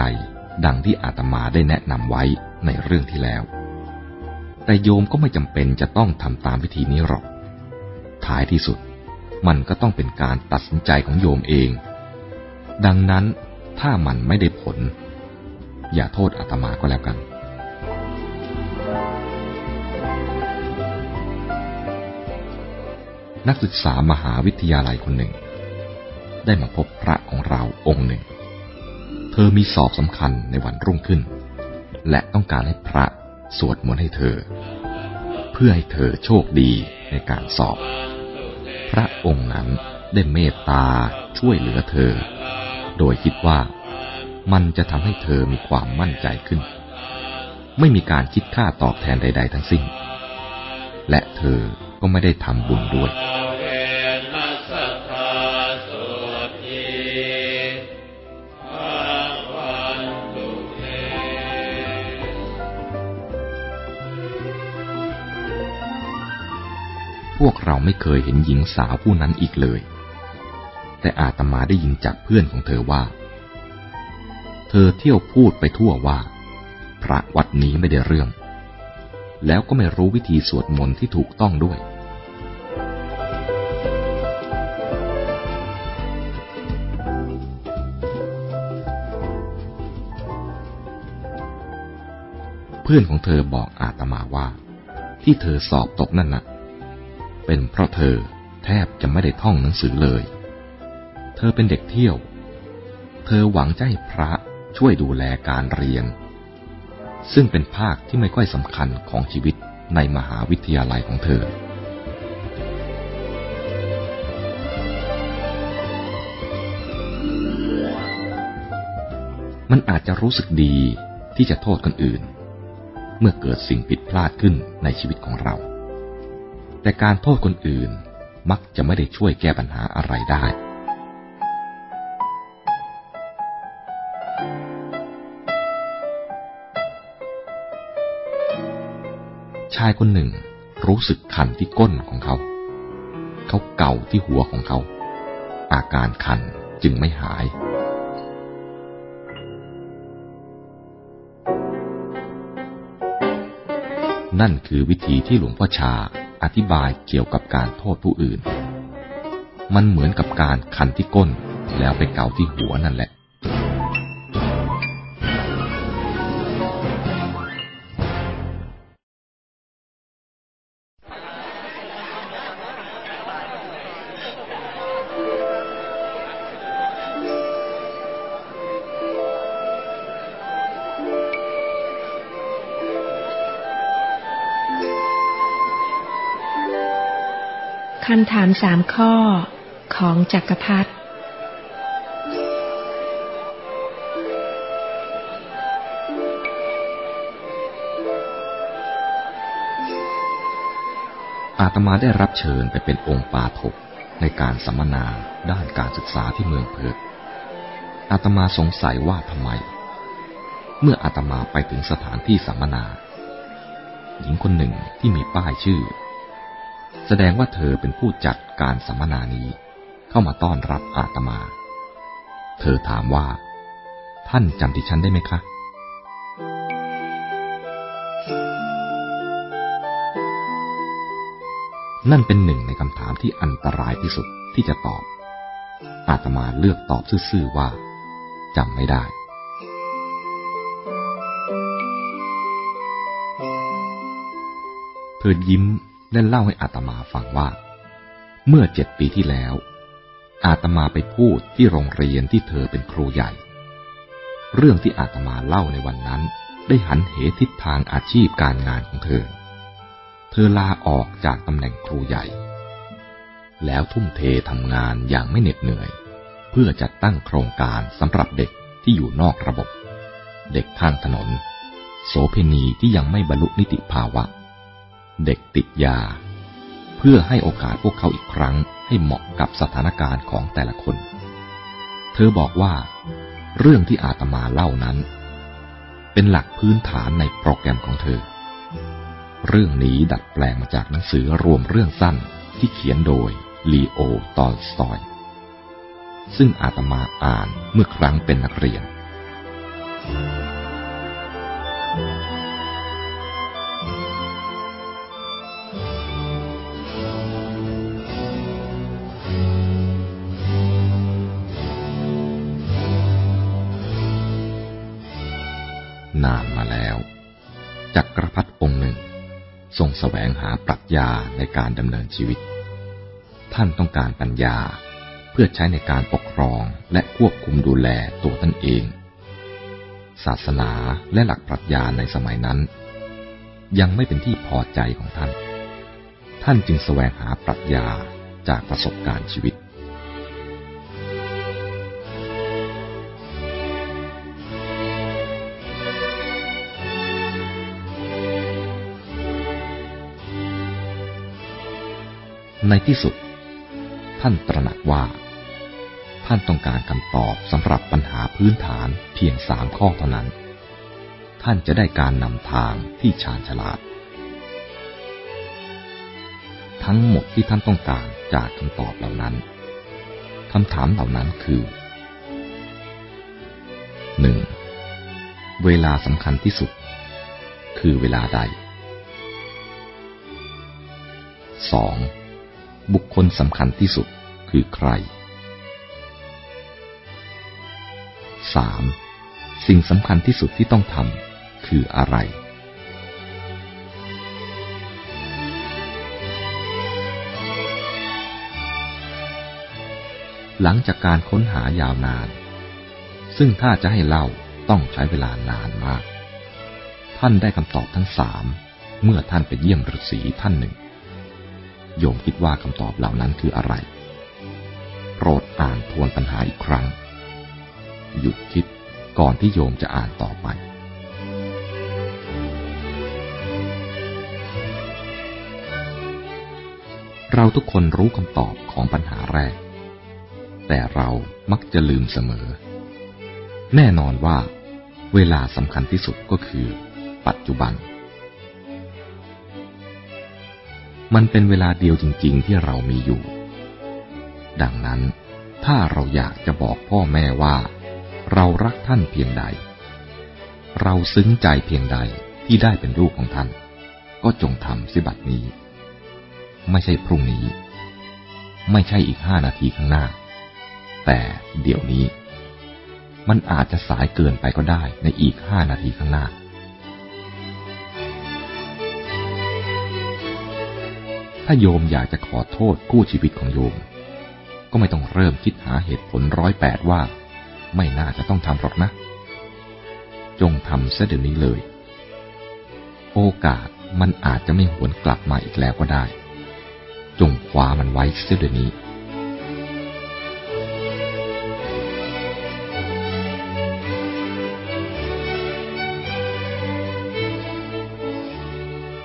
ดังที่อาตมาได้แนะนำไว้ในเรื่องที่แล้ว แต่โยมก็ไม่จำเป็นจะต้องทำตามวิธีนี้หรอก ท้ายที่สุดมันก็ต้องเป็นการตัดสินใจของโยมเอง ดังนั้น ถ้ามันไม่ได้ผล อย่าโทษอาตมาก็แล้วกัน นักศึกษามหาวิทยาลัยคนหนึ่ง ได้มาพบพระของเราองค์หนึ่ง เธอมีสอบสำคัญในวันรุ่งขึ้น และต้องการให้พระสวดมนต์ให้เธอ เพื่อให้เธอโชคดีในการสอบ พระองค์นั้นได้เมตตาช่วยเหลือเธอ โดยคิดว่ามันจะทำให้เธอมีความมั่นใจขึ้น ไม่มีการคิดค่าตอบแทนใด ๆ ทั้งสิ้น และเธอก็ไม่ได้ทำบุญด้วย พวกเราไม่เคยเห็นหญิงสาวผู้นั้นอีกเลย แต่อาตมาได้ยินจากเพื่อนของเธอว่า เธอเที่ยวพูดไปทั่วว่า พระวัดนี้ไม่ได้เรื่อง แล้วก็ไม่รู้วิธีสวดมนต์ที่ถูกต้องด้วย เพื่อนของเธอบอกอาตมาว่า ที่เธอสอบตกนั่นนะ่ะ เป็นเพราะเธอแทบจะไม่ได้ท่องหนังสือเลย เธอเป็นเด็กเที่ยว เธอหวังจะให้พระช่วยดูแลการเรียน ซึ่งเป็นภาคที่ไม่ค่อยสำคัญของชีวิตในมหาวิทยาลัยของเธอ มันอาจจะรู้สึกดีที่จะโทษคนอื่น เมื่อเกิดสิ่งผิดพลาดขึ้นในชีวิตของเรา แต่การโทษคนอื่นมักจะไม่ได้ช่วยแก้ปัญหาอะไรได้ ชายคนหนึ่งรู้สึกคันที่ก้นของเขา เขาเก่าที่หัวของเขา อาการคันจึงไม่หาย นั่นคือวิธีที่หลวงพ่อชาอธิบายเกี่ยวกับการโทษผู้อื่น มันเหมือนกับการคันที่ก้นแล้วไปเกาที่หัวนั่นแหละำถามสามข้อของจักรพรรดิอาตมาได้รับเชิญไปเป็นองค์ปาถกในการสัมมนาด้านการศึกษาที่เมืองเพิร์กอาตมาสงสัยว่าทำไม เมื่ออาตมาไปถึงสถานที่สัมมนา หญิงคนหนึ่งที่มีป้ายชื่อ แสดงว่าเธอเป็นผู้จัดการสัมมนานี้ เข้ามาต้อนรับอาตมา เธอถามว่า ท่านจำดิฉันได้ไหมคะนั่นเป็นหนึ่งในคำถามที่อันตรายที่สุดที่จะตอบ อาตมาเลือกตอบซื่อว่าจำไม่ได้ เธอยิ้ม และเล่าให้อาตมาฟังว่า เมื่อเจ็ดปีที่แล้ว อาตมาไปพูดที่โรงเรียนที่เธอเป็นครูใหญ่ เรื่องที่อาตมาเล่าในวันนั้น ได้หันเหทิศทางอาชีพการงานของเธอ เธอลาออกจากตำแหน่งครูใหญ่ แล้วทุ่มเททำงานอย่างไม่เหน็ดเหนื่อย เพื่อจัดตั้งโครงการสำหรับเด็กที่อยู่นอกระบบ เด็กทางถนน โสเพณีที่ยังไม่บรรลุนิติภาวะ เด็กติดยา เพื่อให้โอกาสพวกเขาอีกครั้งให้เหมาะกับสถานการณ์ของแต่ละคน เธอบอกว่า เรื่องที่อาตมาเล่านั้น เป็นหลักพื้นฐานในโปรแกรมของเธอ เรื่องนี้ดัดแปลงมาจากหนังสือรวมเรื่องสั้นที่เขียนโดยลีโอตอลสตอย ซึ่งอาตมาอ่านเมื่อครั้งเป็นนักเรียนน แสวงหาปรัชญาในการดำเนินชีวิต ท่านต้องการปัญญาเพื่อใช้ในการปกครองและควบคุมดูแลตัวท่านเอง ศาสนาและหลักปรัชญาในสมัยนั้น ยังไม่เป็นที่พอใจของท่าน ท่านจึงแสวงหาปรัชญาจากประสบการณ์ชีวิต ในที่สุด ท่านตระหนักว่า ท่านต้องการคำตอบสำหรับปัญหาพื้นฐานเพียงสามข้อเท่านั้น ท่านจะได้การนำทางที่ชาญฉลาด ทั้งหมดที่ท่านต้องการจากคำตอบเหล่านั้นคำถามเหล่านั้นคือ 1. เวลาสำคัญที่สุด คือเวลาใด 2. บุคคลสำคัญที่สุดคือใคร 3. สิ่งสำคัญที่สุดที่ต้องทำคืออะไร หลังจากการค้นหายาวนาน ซึ่งถ้าจะให้เล่าต้องใช้เวลานานมาก ท่านได้คำตอบทั้งสามเมื่อท่านไปเยี่ยมฤาษีท่านหนึ่ง โยมคิดว่าคำตอบเหล่านั้นคืออะไร โปรดอ่านทวนปัญหาอีกครั้ง หยุดคิดก่อนที่โยมจะอ่านต่อไป เราทุกคนรู้คำตอบของปัญหาแรก แต่เรามักจะลืมเสมอ แน่นอนว่า เวลาสำคัญที่สุดก็คือ ปัจจุบัน มันเป็นเวลาเดียวจริง ๆ ที่เรามีอยู่ ดังนั้น ถ้าเราอยากจะบอกพ่อแม่ว่า เรารักท่านเพียงใด เราซึ้งใจเพียงใดที่ได้เป็นลูกของท่าน ก็จงทำสิบัดนี้ ไม่ใช่พรุ่งนี้ ไม่ใช่อีกห้านาทีข้างหน้า แต่เดี๋ยวนี้ มันอาจจะสายเกินไปก็ได้ในอีกห้านาทีข้างหน้า ถ้าโยมอยากจะขอโทษคู่ชีวิตของโยม ก็ไม่ต้องเริ่มคิดหาเหตุผลร้อยแปดว่า ไม่น่าจะต้องทำหรอกนะ จงทำเสเดี๋ยวนี้เลย โอกาสมันอาจจะไม่หวนกลับมาอีกแล้วก็ได้ จงคว้ามันไว้เสเดี๋ยวนี้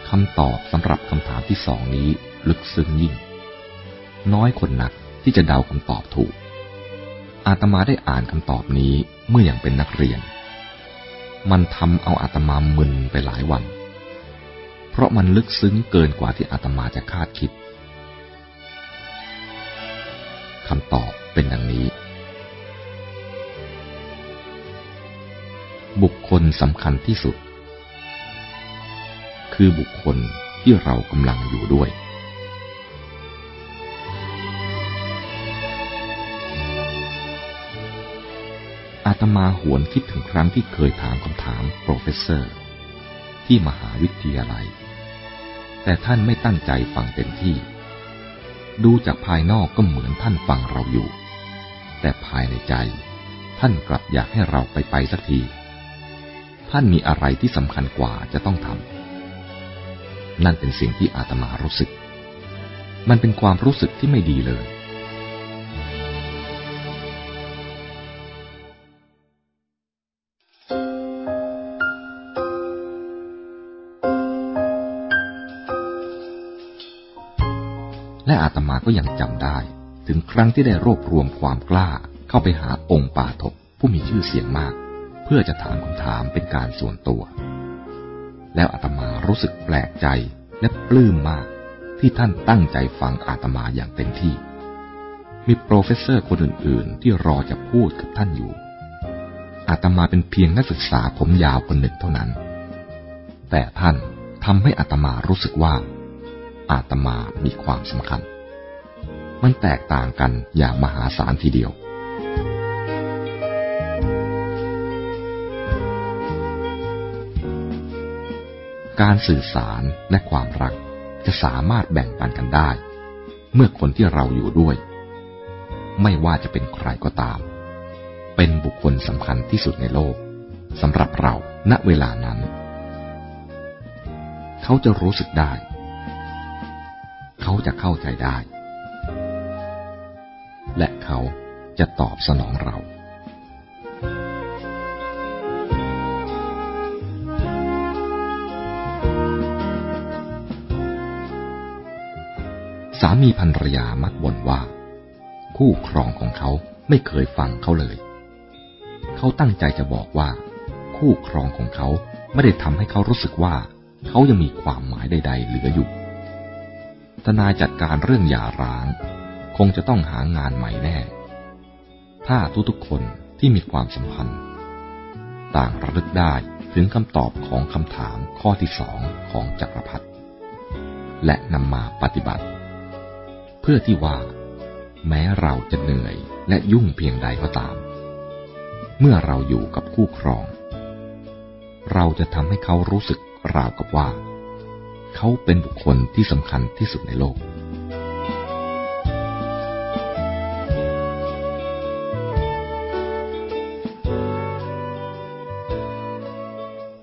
คำตอบสำหรับคำถามที่สองนี้ ลึกซึ้งยิ่ง น้อยคนนักที่จะเดาคำตอบถูก อาตมาได้อ่านคำตอบนี้เมื่ออยังเป็นนักเรียน มันทำเอาอาตมามึนไปหลายวัน เพราะมันลึกซึ้งเกินกว่าที่อาตมาจะคาดคิดคำตอบเป็นดังนี้ บุคคลสำคัญที่สุด คือบุคคลที่เรากำลังอยู่ด้วย อาตมาหวนคิดถึงครั้งที่เคยถามคำถาม professor ที่มหาวิทยาลัย แต่ท่านไม่ตั้งใจฟังเต็มที่ ดูจากภายนอกก็เหมือนท่านฟังเราอยู่ แต่ภายในใจท่านกลับอยากให้เราไปไปสักที ท่านมีอะไรที่สำคัญกว่าจะต้องทำ นั่นเป็นสิ่งที่อาตมารู้สึก มันเป็นความรู้สึกที่ไม่ดีเลย และอาตมาก็ยังจำได้ ถึงครั้งที่ได้รวบรวมความกล้า เข้าไปหาองค์ปาฐกผู้มีชื่อเสียงมาก เพื่อจะถามคำถามเป็นการส่วนตัว แล้วอาตมารู้สึกแปลกใจและปลื้มมาก ที่ท่านตั้งใจฟังอาตมาอย่างเต็มที่ มี professor คนอื่น ๆ ที่รอจะพูดกับท่านอยู่อาตมาเป็นเพียงนักศึกษาผมยาวคนหนึ่งเท่านั้น แต่ท่านทำให้อาตมารู้สึกว่า อาตมามีความสำคัญ มันแตกต่างกันอย่างมหาศาลทีเดียว การสื่อสารและความรักจะสามารถแบ่งปันกันได้ เมื่อคนที่เราอยู่ด้วย ไม่ว่าจะเป็นใครก็ตาม เป็นบุคคลสำคัญที่สุดในโลกสำหรับเราณเวลานั้น เขาจะรู้สึกได้ เขาจะเข้าใจได้ และเขาจะตอบสนองเราสามีภรรยามักบ่นว่า คู่ครองของเขาไม่เคยฟังเขาเลย เขาตั้งใจจะบอกว่า คู่ครองของเขาไม่ได้ทำให้เขารู้สึกว่า เขายังมีความหมายใด ๆ เหลืออยู่ ทนายจัดการเรื่องหย่าร้าง คงจะต้องหางานใหม่แน่ ถ้าทุกๆคนที่มีความสัมพันธ์ ต่างระลึกได้ถึงคำตอบของคำถามข้อที่สองของจักรพรรดิและนำมาปฏิบัติ เพื่อที่ว่า แม้เราจะเหนื่อยและยุ่งเพียงใดก็ตาม เมื่อเราอยู่กับคู่ครอง เราจะทำให้เขารู้สึกราวกับว่า เขาเป็นบุคคลที่สำคัญที่สุดในโลก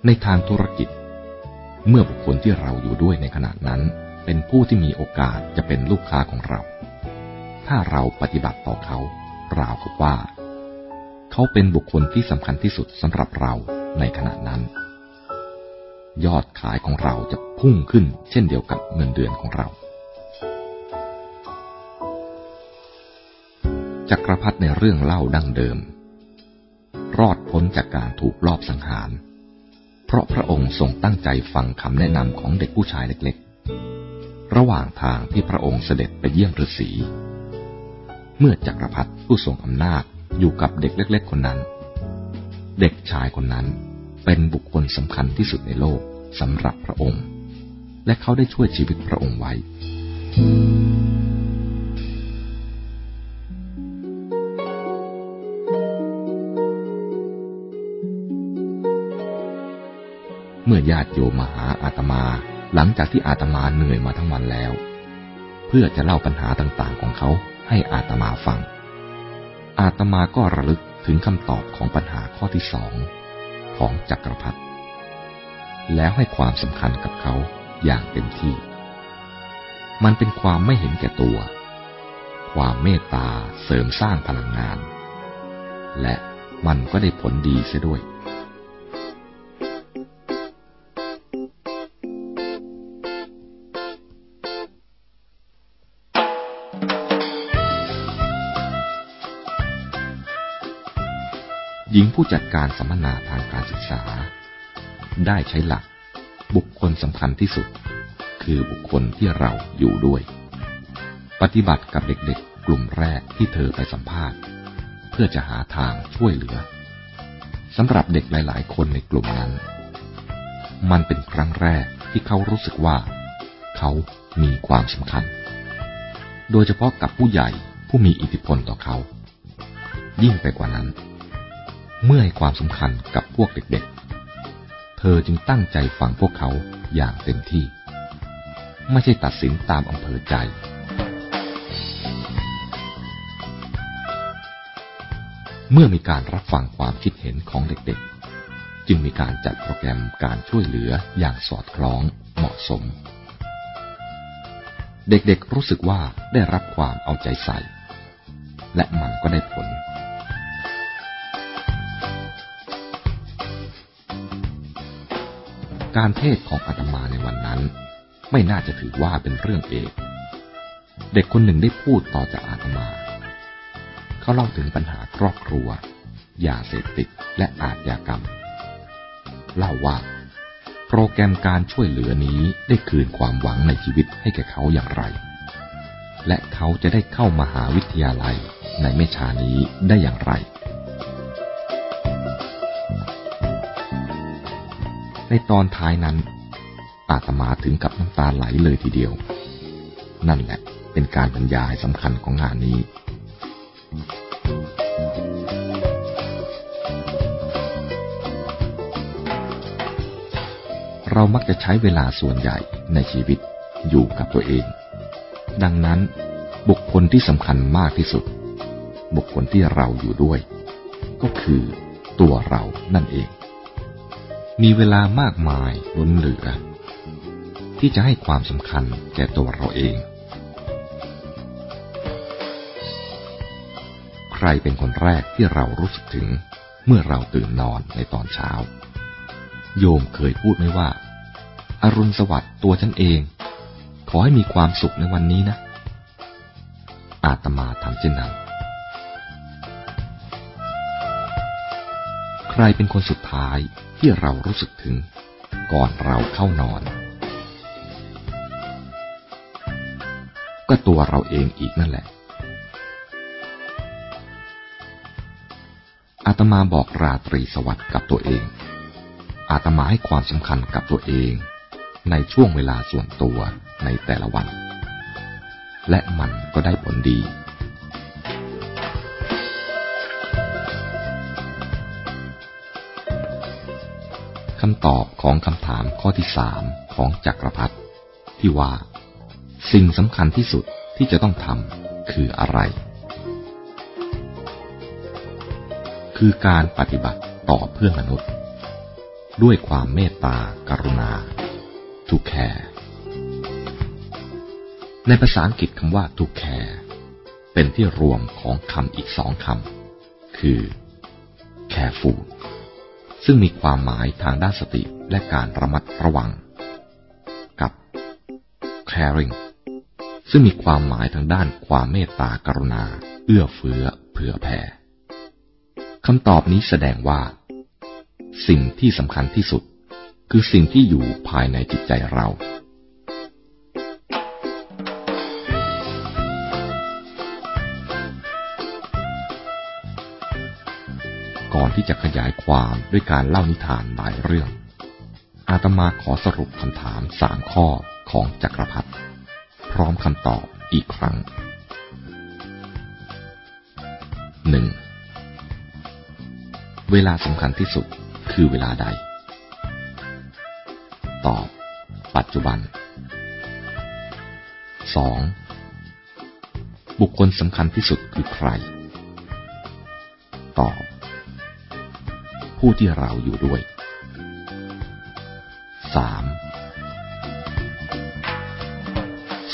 ในทางธุรกิจ เมื่อบุคคลที่เราอยู่ด้วยในขณะนั้น เป็นผู้ที่มีโอกาสจะเป็นลูกค้าของเรา ถ้าเราปฏิบัติต่อเขา ราวกับว่า เขาเป็นบุคคลที่สำคัญที่สุดสำหรับเราในขณะนั้น ยอดขายของเราจะพุ่งขึ้นเช่นเดียวกับเงินเดือนของเรา จักรพรรดิในเรื่องเล่าดั้งเดิม รอดพ้นจากการถูกลอบสังหาร เพราะพระองค์ทรงตั้งใจฟังคำแนะนำของเด็กผู้ชายเล็กๆ ระหว่างทางที่พระองค์เสด็จไปเยี่ยมฤาษี เมื่อจักรพรรดิผู้ทรงอำนาจอยู่กับเด็กเล็ก ๆ คนนั้น เด็กชายคนนั้น เป็นบุคคลสำคัญที่สุดในโลกสำหรับพระองค์ และเขาได้ช่วยชีวิตพระองค์ไว้ เมื่อญาติโยมมาหาอาตมาหลังจากที่อาตมาเหนื่อยมาทั้งวันแล้ว เพื่อจะเล่าปัญหาต่างๆของเขาให้อาตมาฟัง อาตมาก็ระลึกถึงคำตอบของปัญหาข้อที่สอง ของจักรพรรดิแล้วให้ความสำคัญกับเขาอย่างเต็มที่ มันเป็นความไม่เห็นแก่ตัว ความเมตตาเสริมสร้างพลังงาน และมันก็ได้ผลดีเสียด้วย หญิงผู้จัดการสัมมนาทางการศึกษา ได้ใช้หลัก บุคคลสำคัญที่สุด คือบุคคลที่เราอยู่ด้วย ปฏิบัติกับเด็กๆ กลุ่มแรกที่เธอไปสัมภาษณ์ เพื่อจะหาทางช่วยเหลือสำหรับเด็กหลาย ๆ คนในกลุ่มนั้น มันเป็นครั้งแรกที่เขารู้สึกว่า เขามีความสำคัญ โดยเฉพาะกับผู้ใหญ่ผู้มีอิทธิพลต่อเขา ยิ่งไปกว่านั้น เมื่อให้ความสำคัญกับพวกเด็กๆ เธอจึงตั้งใจฟังพวกเขาอย่างเต็มที่ ไม่ใช่ตัดสินตามอำเภอใจ เมื่อมีการรับฟังความคิดเห็นของเด็กๆ จึงมีการจัดโปรแกรมการช่วยเหลืออย่างสอดคล้องเหมาะสม เด็กๆรู้สึกว่าได้รับความเอาใจใส่ และมันก็ได้ผล การเทศของอาตมาในวันนั้น ไม่น่าจะถือว่าเป็นเรื่องเอกเด็กคนหนึ่งได้พูดต่อจากอาตมา เขาเล่าถึงปัญหาครอบครัวยาเสพติดและอาชญากรรม เล่าว่า โปรแกรมการช่วยเหลือนี้ได้คืนความหวังในชีวิตให้แก่เขาอย่างไร และเขาจะได้เข้ามาหาวิทยาลัยในไม่ช้านี้ได้อย่างไร ในตอนท้ายนั้น อาตมาถึงกับน้ำตาไหลเลยทีเดียว นั่นแหละเป็นการบรรยายสำคัญของงานนี้ เรามักจะใช้เวลาส่วนใหญ่ในชีวิตอยู่กับตัวเอง ดังนั้นบุคคลที่สำคัญมากที่สุด บุคคลที่เราอยู่ด้วย ก็คือตัวเรานั่นเอง มีเวลามากมายล้นเหลือ ที่จะให้ความสำคัญแก่ตัวเราเอง ใครเป็นคนแรกที่เรารู้สึกถึงเมื่อเราตื่นนอนในตอนเช้า โยมเคยพูดไหมว่า อรุณสวัสดิ์ตัวฉันเอง ขอให้มีความสุขในวันนี้นะ อาตมาทำเช่นนั้น รเป็นคนสุดท้ายที่เรารู้สึกถึง ก่อนเราเข้านอน ก็ตัวเราเองอีกนั่นแหละ อาตมาบอกราตรีสวัสดิ์กับตัวเอง อาตมาให้ความสำคัญกับตัวเอง ในช่วงเวลาส่วนตัวในแต่ละวัน และมันก็ได้ผลดีำตอบของคำถามข้อที่สามของจักรพรรดิที่ว่า สิ่งสำคัญที่สุดที่จะต้องทำคืออะไร คือการปฏิบัติต่อเพื่อนมนุษย์ ด้วยความเมตตากรุณา to care ในภาษาอังกฤษคำว่า to care เป็นที่รวมของคำอีกสองคำ คือ careful ซึ่งมีความหมายทางด้านสติและการระมัดระวัง กับ caring ซึ่งมีความหมายทางด้านความเมตตากรุณา เอื้อเฟื้อ เผื่อแผ่คำตอบนี้แสดงว่า สิ่งที่สำคัญที่สุด คือสิ่งที่อยู่ภายในจิตใจเรา อนที่จะขยายความด้วยการเล่านิทานหลายเรื่อง อาตมาขอสรุปคำถามสามข้อของจักรพรรดิพร้อมคำตอบอีกครั้งหนึ่งเวลาสำคัญที่สุดคือเวลาใด ตอบ ปัจจุบัน 2. บุคคลสำคัญที่สุดคือใคร ตอบ ผู้ที่เราอยู่ด้วย 3.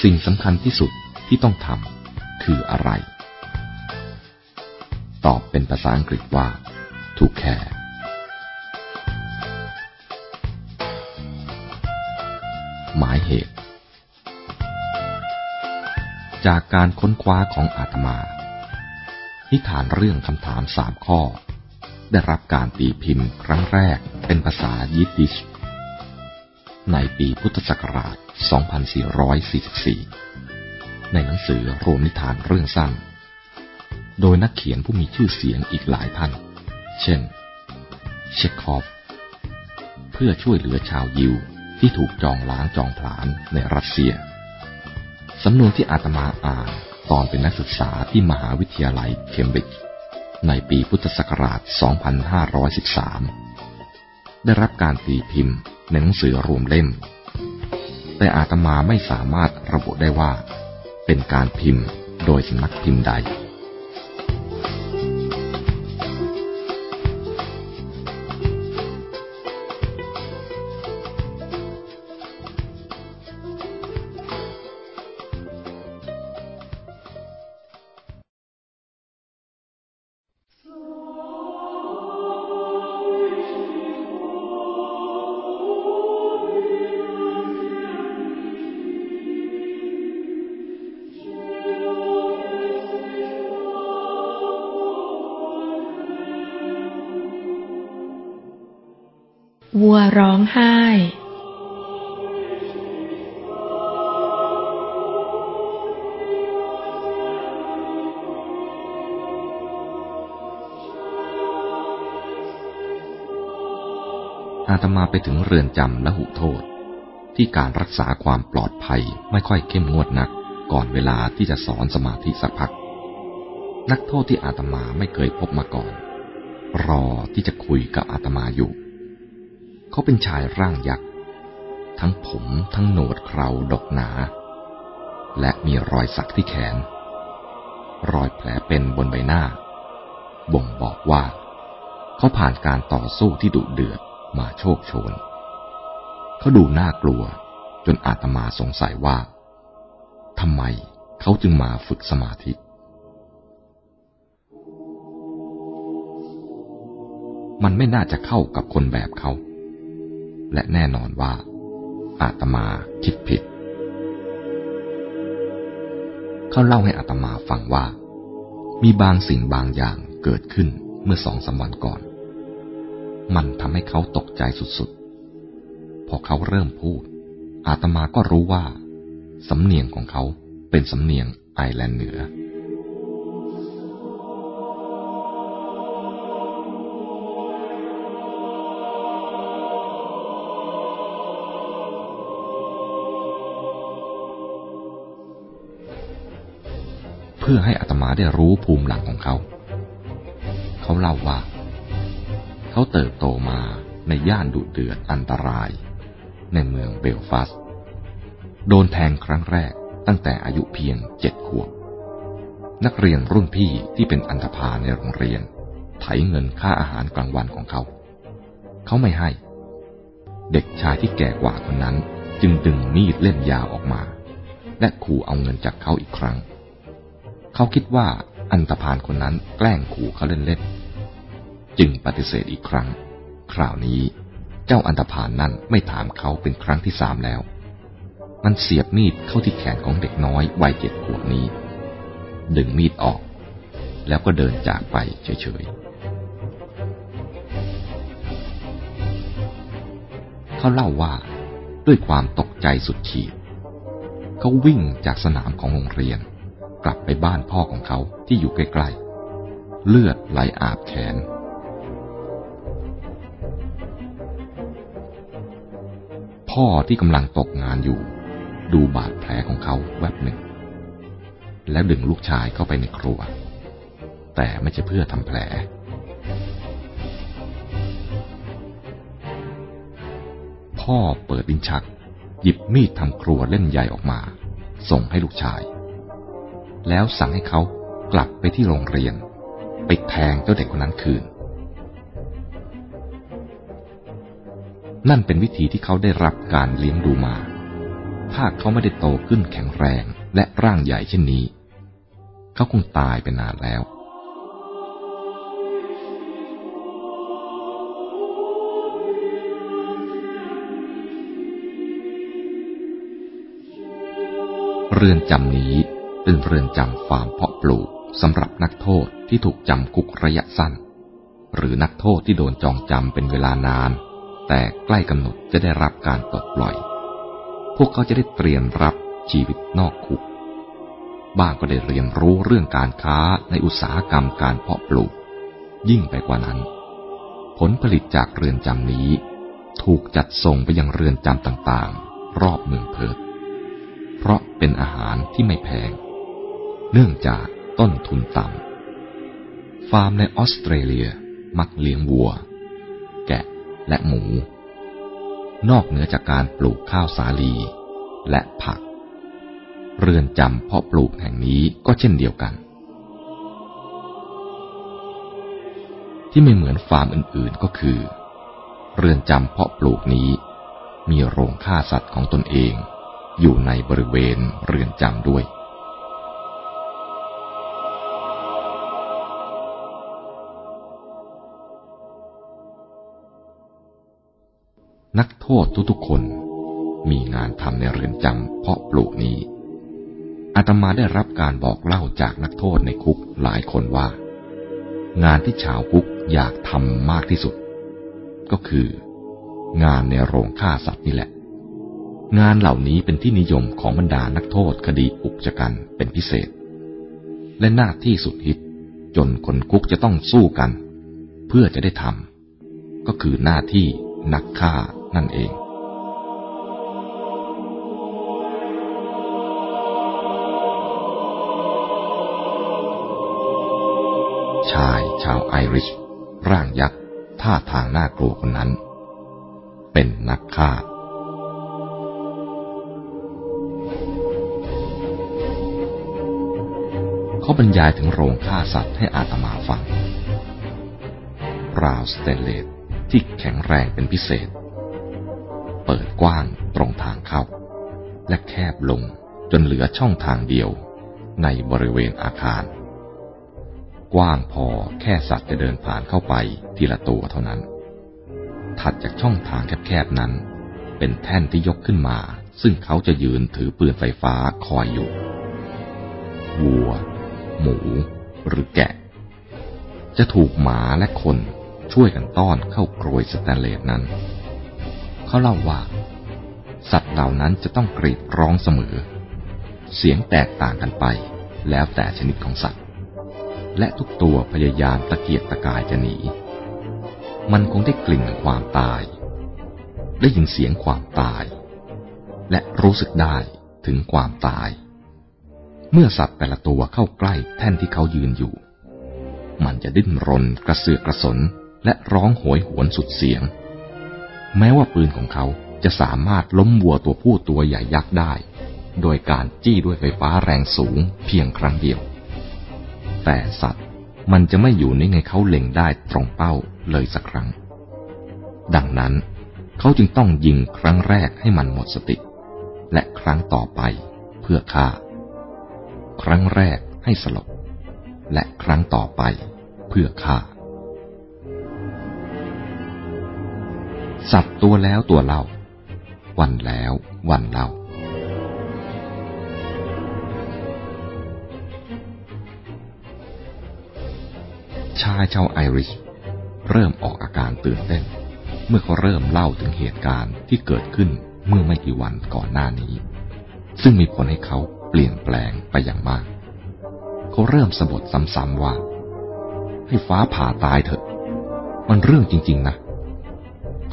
สิ่งสำคัญที่สุดที่ต้องทำคืออะไร ตอบเป็นภาษาอังกฤษว่า to care หมายเหตุ จากการค้นคว้าของอาตมา นิทานเรื่องคำถามสามข้อ ได้รับการตีพิมพ์ครั้งแรกเป็นภาษายิดดิช ในปีพุทธศักราช 2444 ในหนังสือรวมนิทานเรื่องสั้น โดยนักเขียนผู้มีชื่อเสียงอีกหลายท่าน เช่น เชคคอฟ เพื่อช่วยเหลือชาวยิวที่ถูกจองล้างจองผลาญในรัสเซีย สำนวนที่อาตมาอ่านตอนเป็นนักศึกษาที่มหาวิทยาลัยเคมบริดจ์ ในปีพุทธศักราช 2513 ได้รับการตีพิมพ์ในหนังสือรวมเล่ม แต่อาตมาไม่สามารถระบุได้ว่า เป็นการพิมพ์โดยสำนักพิมพ์ใด อาตมาไปถึงเรือนจำและหุโทษ ที่การรักษาความปลอดภัยไม่ค่อยเข้มงวดนัก ก่อนเวลาที่จะสอนสมาธิสักพัก นักโทษที่อาตมาไม่เคยพบมาก่อน รอที่จะคุยกับอาตมาอยู่ เขาเป็นชายร่างยักษ์ ทั้งผมทั้งโหนดเคราดกหนา และมีรอยสักที่แขน รอยแผลเป็นบนใบหน้า บ่งบอกว่า เขาผ่านการต่อสู้ที่ดุเดือด มาโชคโชน เขาดูน่ากลัวจนอาตมาสงสัยว่าทำไมเขาจึงมาฝึกสมาธิ มันไม่น่าจะเข้ากับคนแบบเขา และแน่นอนว่า อาตมาคิดผิด เขาเล่าให้อาตมาฟังว่า มีบางสิ่งบางอย่างเกิดขึ้นเมื่อสองสาวันก่อน มันทำให้เขาตกใจสุดๆ พอเขาเริ่มพูด อาตมาก็รู้ว่า สำเนียงของเขาเป็นสำเนียงไอแลนด์เหนือ เพื่อให้อัตมาได้รู้ภูมิหลังของเขา เขาเล่าว่า เขาเติบโตมาในย่านดุเดือดอันตราย ในเมืองเบลฟาสโดนแทงครั้งแรกตั้งแต่อายุเพียงเจ็ดขวบ นักเรียนรุ่นพี่ที่เป็นอันธพาในโรงเรียน ไถเงินค่าอาหารกลางวันของเขา เขาไม่ให้ เด็กชายที่แก่กว่าคนนั้นจึงดึงมีดเล่มยาวออกมา และขู่เอาเงินจากเขาอีกครั้ง เขาคิดว่าอันตพานคนนั้นแกล้งขู่เขาเล่นๆ จึงปฏิเสธอีกครั้ง คราวนี้เจ้าอันตพานนั่นไม่ถามเขาเป็นครั้งที่สามแล้ว มันเสียบมีดเข้าที่แขนของเด็กน้อยวัยเจ็ดขวบนี้ ดึงมีดออก แล้วก็เดินจากไปเฉยๆ เขาเล่าว่าด้วยความตกใจสุดขีด เขาวิ่งจากสนามของโรงเรียน กลับไปบ้านพ่อของเขาที่อยู่ใกล้ๆ เลือดไหลอาบแขน พ่อที่กำลังตกงานอยู่ ดูบาดแผลของเขาแวบหนึ่ง แล้วดึงลูกชายเข้าไปในครัว แต่ไม่ใช่เพื่อทำแผล พ่อเปิดดินชัก หยิบมีดทำครัวเล่นใหญ่ออกมา ส่งให้ลูกชาย แล้วสั่งให้เขากลับไปที่โรงเรียนไปแทงเจ้าเด็กคนนั้นคืน นั่นเป็นวิธีที่เขาได้รับการเลี้ยงดูมา ถ้าเขาไม่ได้โตขึ้นแข็งแรงและร่างใหญ่เช่นนี้ เขาคงตายไปนานแล้ว เรือนจำนี้เป็นเรือนจำฟาร์มเพาะปลูกสำหรับนักโทษที่ถูกจำคุกระยะสั้น หรือนักโทษที่โดนจองจำเป็นเวลานาน แต่ใกล้กำหนดจะได้รับการปลดปล่อย พวกเขาจะได้เตรียมรับชีวิตนอกคุก บ้างก็ได้เรียนรู้เรื่องการค้าในอุตสาหกรรมการเพาะปลูก ยิ่งไปกว่านั้น ผลผลิตจากเรือนจำนี้ ถูกจัดส่งไปยังเรือนจำต่างๆ รอบเมืองเพิร์เพราะเป็นอาหารที่ไม่แพง เนื่องจากต้นทุนต่ำ ฟาร์มในออสเตรเลียมักเลี้ยงวัว และหมู นอกเหนือจากการปลูกข้าวสาลีและผัก เรือนจำเพาะปลูกแห่งนี้ก็เช่นเดียวกัน ที่ไม่เหมือนฟาร์มอื่นๆก็คือ เรือนจำเพาะปลูกนี้ มีโรงฆ่าสัตว์ของตนเองอยู่ในบริเวณเรือนจำด้วย นักโทษทุกๆคน มีงานทำในเรือนจำเพาะปลูกนี้อาตมาได้รับการบอกเล่าจากนักโทษในคุกหลายคนว่า งานที่ชาวคุกอยากทำมากที่สุด ก็คือ งานในโรงฆ่าสัตว์นี่แหละ งานเหล่านี้เป็นที่นิยมของบรรดานักโทษคดีอุกชะกันเป็นพิเศษ และหน้าที่สุดฮิตจนคนคุกจะต้องสู้กัน เพื่อจะได้ทำก็คือหน้าที่นักฆ่า นั่นเองชายชาวไอริช ร่างยักษ์ ท่าทางน่ากลัวคนนั้น เป็นนักฆ่า เขาบรรยายถึงโรงฆ่าสัตว์ให้อาตมาฟัง ราวสเตนเลสที่แข็งแรงเป็นพิเศษ กว้างตรงทางเข้า และแคบลงจนเหลือช่องทางเดียวในบริเวณอาคาร กว้างพอแค่สัตว์จะเดินผ่านเข้าไปทีละตัวเท่านั้น ถัดจากช่องทางแคบๆนั้น เป็นแท่นที่ยกขึ้นมา ซึ่งเขาจะยืนถือปืนไฟฟ้าคอยอยู่ วัว หมู หรือแกะ จะถูกหมาและคนช่วยกันต้อนเข้ากรวยสแตนเลสนั้น เขาเล่าว่า สัตว์เหล่านั้นจะต้องกรีดร้องเสมอ เสียงแตกต่างกันไป แล้วแต่ชนิดของสัตว์ และทุกตัวพยายามตะเกียกตะกายจะหนี มันคงได้กลิ่นความตาย ได้ยินเสียงความตาย และรู้สึกได้ถึงความตาย เมื่อสัตว์แต่ละตัวเข้าใกล้แท่นที่เขายืนอยู่ มันจะดิ้นรนกระเสือกกระสนและร้องโหยหวนสุดเสียง แม้ว่าปืนของเขาจะสามารถล้มวัวตัวผู้ตัวใหญ่ยักษ์ได้ โดยการจี้ด้วยไฟฟ้าแรงสูงเพียงครั้งเดียว แต่สัตว์มันจะไม่อยู่นิ่งให้เขาเล็งได้ตรงเป้าเลยสักครั้ง ดังนั้นเขาจึงต้องยิงครั้งแรกให้มันหมดสติ และครั้งต่อไปเพื่อฆ่า ครั้งแรกให้สลบ และครั้งต่อไปเพื่อฆ่า สัตว์ตัวแล้วตัวเล่า วันแล้ววันเล่า ชายชาวไอริช เริ่มออกอาการตื่นเต้น เมื่อเขาเริ่มเล่าถึงเหตุการณ์ที่เกิดขึ้นเมื่อไม่กี่วันก่อนหน้านี้ ซึ่งมีผลให้เขาเปลี่ยนแปลงไปอย่างมาก เขาเริ่มสะบดซ้ำๆว่า ให้ฟ้าผ่าตายเถอะ มันเรื่องจริง ๆ นะ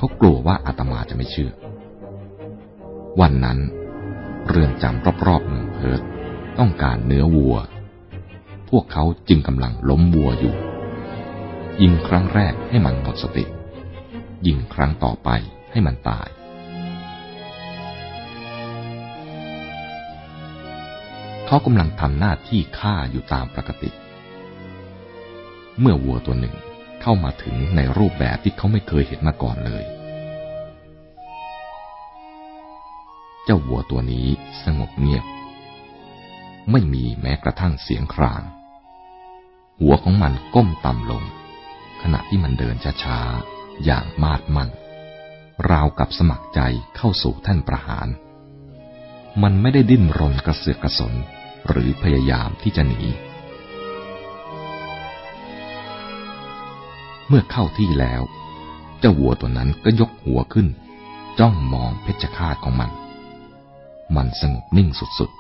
เขากลัวว่าอาตมาจะไม่เชื่อ วันนั้น เรือนจำรอบๆเมืองเพิร์ตต้องการเนื้อวัว พวกเขาจึงกำลังล้มวัวอยู่ ยิงครั้งแรกให้มันหมดสติ ยิงครั้งต่อไปให้มันตายเขากำลังทำหน้าที่ฆ่าอยู่ตามปกติ เมื่อวัวตัวหนึ่ง เข้ามาถึงในรูปแบบที่เขาไม่เคยเห็นมาก่อนเลย เจ้าวัวตัวนี้สงบเงียบ ไม่มีแม้กระทั่งเสียงคราง หัวของมันก้มต่ำลง ขณะที่มันเดินช้าๆ อย่างมาดมั่น ราวกับสมัครใจเข้าสู่แท่นประหาร มันไม่ได้ดิ้นรนกระเสือกกระสนหรือพยายามที่จะหนี มื่อเข้าที่แล้ว เจ้าวัวตัวนั้นก็ยกหัวขึ้น จ้องมองเพชฌฆาตของมัน มันสงบนิ่งสุดๆ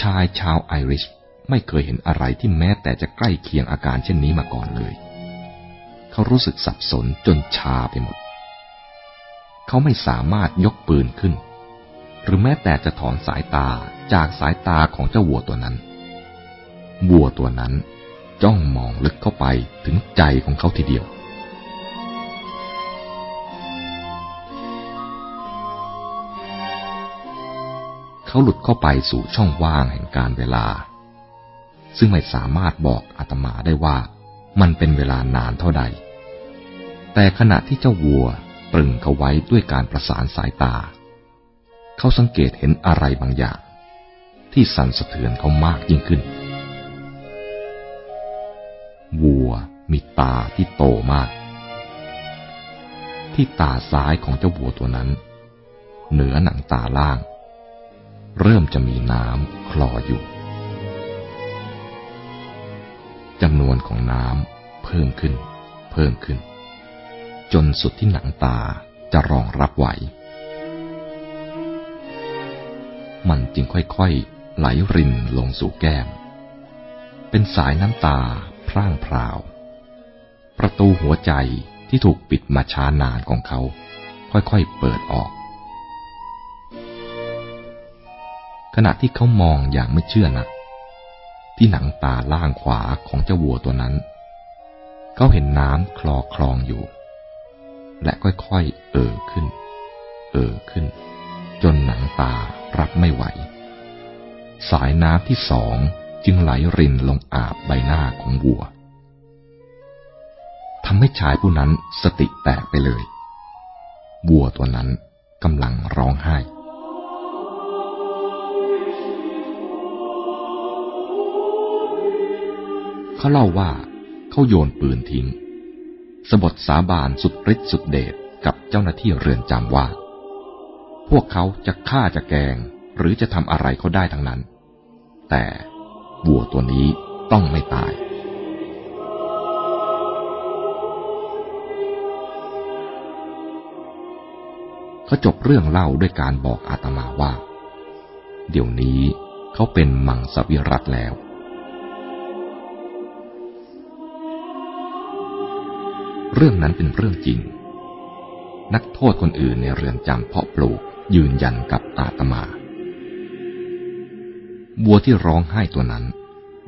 ชายชาวไอริชไม่เคยเห็นอะไรที่แม้แต่จะใกล้เคียงอาการเช่นนี้มาก่อนเลย เขารู้สึกสับสนจนชาไปหมด เขาไม่สามารถยกปืนขึ้น หรือแม้แต่จะถอนสายตาจากสายตาของเจ้าวัวตัวนั้น วัวตัวนั้น จ้องมองลึกเข้าไปถึงใจของเขาทีเดียว เขาหลุดเข้าไปสู่ช่องว่างแห่งการเวลา ซึ่งไม่สามารถบอกอาตมาได้ว่ามันเป็นเวลานานเท่าใด แต่ขณะที่เจ้าวัวตรึงเขาไว้ด้วยการประสานสายตา เขาสังเกตเห็นอะไรบางอย่าง ที่สั่นสะเทือนเขามากยิ่งขึ้น วัวมีตาที่โตมาก ที่ตาซ้ายของเจ้าวัวตัวนั้น เหนือหนังตาล่าง เริ่มจะมีน้ำคลออยู่จำนวนของน้ำเพิ่มขึ้น เพิ่มขึ้น จนสุดที่หนังตาจะรองรับไหว มันจึงค่อยๆ ไหลรินลงสู่แก้ม เป็นสายน้ำตา พร่างพราว ประตูหัวใจที่ถูกปิดมาช้านานของเขา ค่อยๆเปิดออก ขณะที่เขามองอย่างไม่เชื่อนะที่หนังตาล่างขวาของเจ้าวัวตัวนั้น เขาเห็นน้ำคลอคลองอยู่ และค่อยๆเอ่อขึ้น เอ่อขึ้น จนหนังตารับไม่ไหว สายน้ำที่สอง จึงไหลรินลงอาบใบหน้าของวัวทำให้ชายผู้นั้นสติแตกไปเลย วัวตัวนั้นกำลังร้องไห้ เขาเล่าว่าเขาโยนปืนทิ้ง สบทสาบานสุดฤทธิ์สุดเดชกับเจ้าหน้าที่เรือนจำว่า พวกเขาจะฆ่าจะแกงหรือจะทำอะไรเขาได้ทั้งนั้น แต่ วัวตัวนี้ต้องไม่ตาย เขาจบเรื่องเล่าด้วยการบอกอาตมาว่า เดี๋ยวนี้เขาเป็นมังสวิรัตแล้วเรื่องนั้นเป็นเรื่องจริง นักโทษคนอื่นในเรือนจำเพาะปลูกยืนยันกับอาตมา บัวที่ร้องไห้ตัวนั้น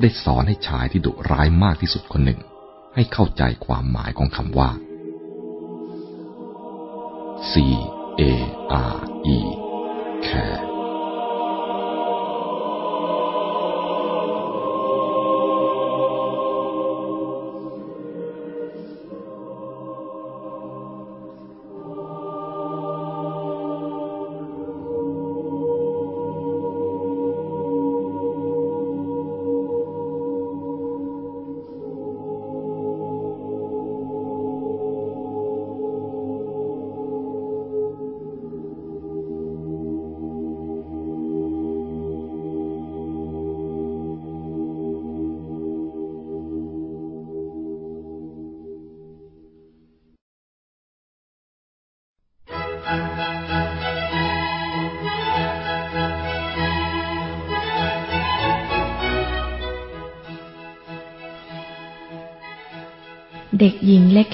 ได้สอนให้ชายที่ดุร้ายมากที่สุดคนหนึ่ง ให้เข้าใจความหมายของคำว่า C A R E care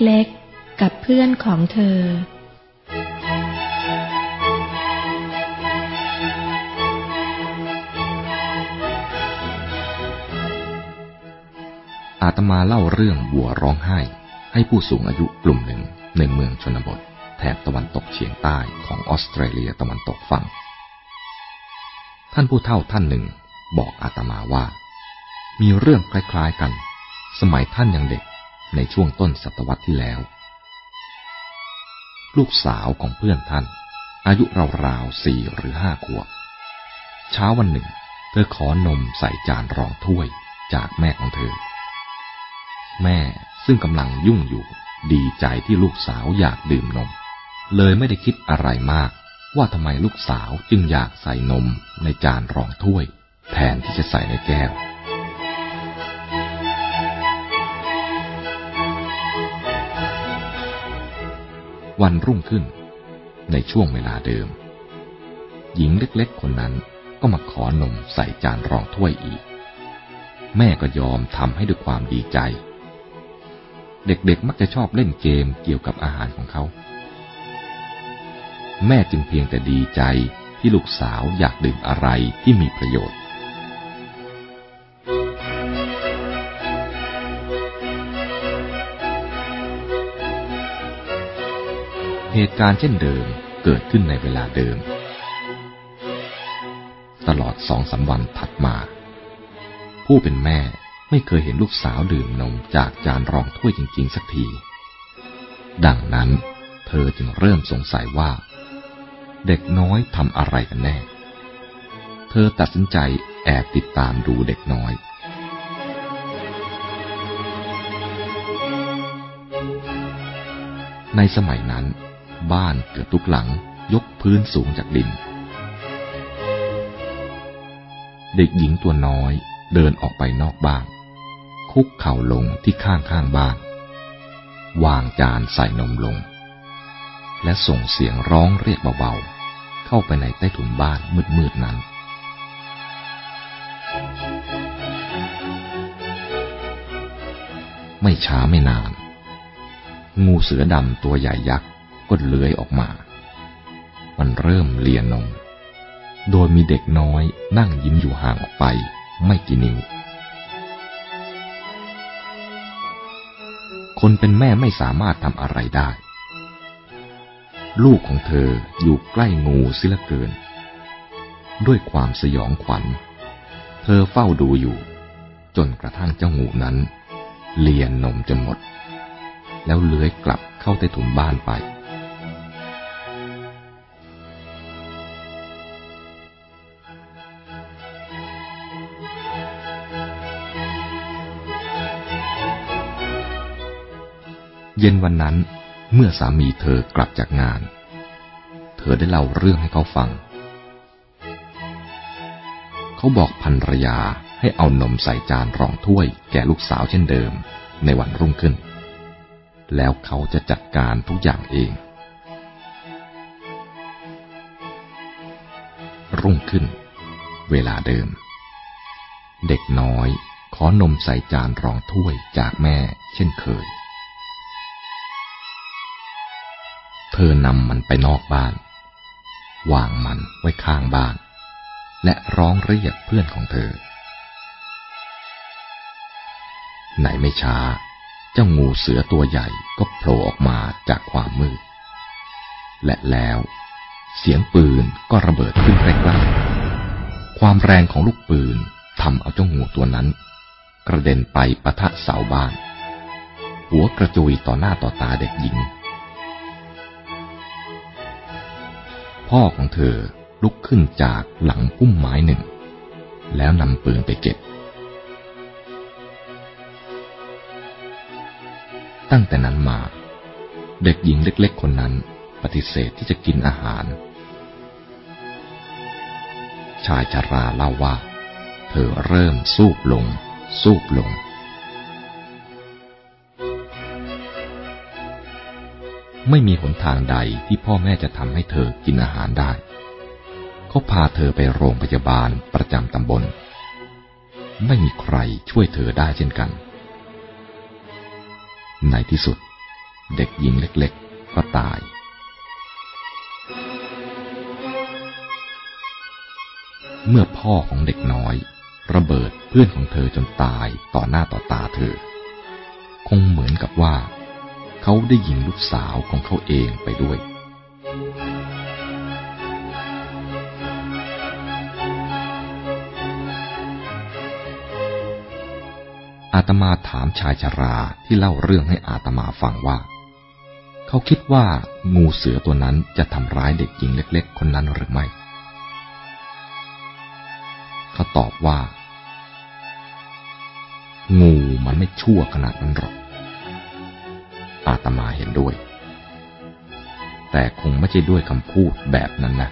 เล็กๆ กับเพื่อนของเธอ อาตมาเล่าเรื่องวัวร้องไห้ ให้ผู้สูงอายุกลุ่มหนึ่งในเมืองชนบท แถบตะวันตกเฉียงใต้ของออสเตรเลียตะวันตกฟัง ท่านผู้เฒ่าท่านหนึ่งบอกอาตมาว่า มีเรื่องคล้ายๆกัน สมัยท่านยังเด็ก ในช่วงต้นศตวรรษที่แล้ว ลูกสาวของเพื่อนท่าน อายุราวๆสี่หรือห้าขวบ เช้าวันหนึ่ง เธอขอนมใส่จานรองถ้วยจากแม่ของเธอ แม่ซึ่งกำลังยุ่งอยู่ดีใจที่ลูกสาวอยากดื่มนม เลยไม่ได้คิดอะไรมาก ว่าทำไมลูกสาวจึงอยากใส่นมในจานรองถ้วย แทนที่จะใส่ในแก้ว วันรุ่งขึ้น ในช่วงเวลาเดิม หญิงเล็กๆคนนั้นก็มาขอนมใส่จานรองถ้วยอีก แม่ก็ยอมทำให้ด้วยความดีใจ เด็กๆมักจะชอบเล่นเกมเกี่ยวกับอาหารของเขา แม่จึงเพียงแต่ดีใจที่ลูกสาวอยากดื่มอะไรที่มีประโยชน์ เหตุการณ์เช่นเดิมเกิดขึ้นในเวลาเดิม ตลอดสองสาวันถัดมา ผู้เป็นแม่ไม่เคยเห็นลูกสาวดื่มนมจากจานรองถ้วยจริง ๆ สักที ดังนั้นเธอจึงเริ่มสงสัยว่า เด็กน้อยทำอะไรกันแน่ เธอตัดสินใจแอบติดตามดูเด็กน้อยในสมัยนั้น บ้านเกือบทุกหลัง ยกพื้นสูงจากดิน เด็กหญิงตัวน้อยเดินออกไปนอกบ้าน คุกเข่าลงที่ข้างข้างบ้าน วางจานใส่นมลง และส่งเสียงร้องเรียกเบาๆ เข้าไปในใต้ถุนบ้านมืดๆนั้นไม่ช้าไม่นาน งูเสือดำตัวใหญ่ยักษ์ ก็เลื้อยออกมา มันเริ่มเลียนนม โดยมีเด็กน้อยนั่งยิ้มอยู่ห่างออกไปไม่กี่นิ้ว คนเป็นแม่ไม่สามารถทำอะไรได้ ลูกของเธออยู่ใกล้งูสิละเกิน ด้วยความสยองขวัญ เธอเฝ้าดูอยู่ จนกระทั่งเจ้างูนั้น เลียนนมจนหมด แล้วเลื้อยกลับเข้าใต้ถุนบ้านไป เย็นวันนั้นเมื่อสามีเธอกลับจากงาน เธอได้เล่าเรื่องให้เขาฟัง เขาบอกพันรยาให้เอานมใส่จานรองถ้วยแก่ลูกสาวเช่นเดิมในวันรุ่งขึ้น แล้วเขาจะจัดการทุกอย่างเอง รุ่งขึ้น เวลาเดิม เด็กน้อยขอนมใส่จานรองถ้วยจากแม่เช่นเคย ธอนำมันไปนอกบ้าน วางมันไว้ข้างบ้าน และร้องเรียกเพื่อนของเธอ ไหนไม่ช้า เจ้างูเสือตัวใหญ่ก็โผล่ออกมาจากความมืด และแล้ว เสียงปืนก็ระเบิดขึ้นใกล้ๆความแรงของลูกปืนทำเอาเจ้างูตัวนั้น กระเด็นไปปะทะเสาบ้าน หัวกระจุยต่อหน้าต่อตาเด็กหญิง พ่อของเธอลุกขึ้นจากหลังพุ่มไม้หนึ่ง แล้วนำปืนไปเก็บ ตั้งแต่นั้นมา เด็กหญิงเล็ก ๆ คนนั้นปฏิเสธที่จะกินอาหาร ชายชาราเล่าว่า เธอเริ่มสูบลง สูบลง ไม่มีหนทางใดที่พ่อแม่จะทำให้เธอกินอาหารได้ เขาพาเธอไปโรงพยาบาลประจำตำบล ไม่มีใครช่วยเธอได้เช่นกัน ในที่สุด เด็กหญิงเล็กๆ ก็ตาย เมื่อพ่อของเด็กน้อยระเบิดเพื่อนของเธอจนตายต่อหน้าต่อตาเธอ คงเหมือนกับว่า เขาได้ยิงลูกสาวของเขาเองไปด้วย อาตมาถามชายชราที่เล่าเรื่องให้อาตมาฟังว่า เขาคิดว่างูเสือตัวนั้นจะทำร้ายเด็กหญิงเล็ก ๆ คนนั้นหรือไม่ เขาตอบว่า งูมันไม่ชั่วขนาดนั้นหรอก อาตมาเห็นด้วย แต่คงไม่ใช่ด้วยคำพูดแบบนั้นนะ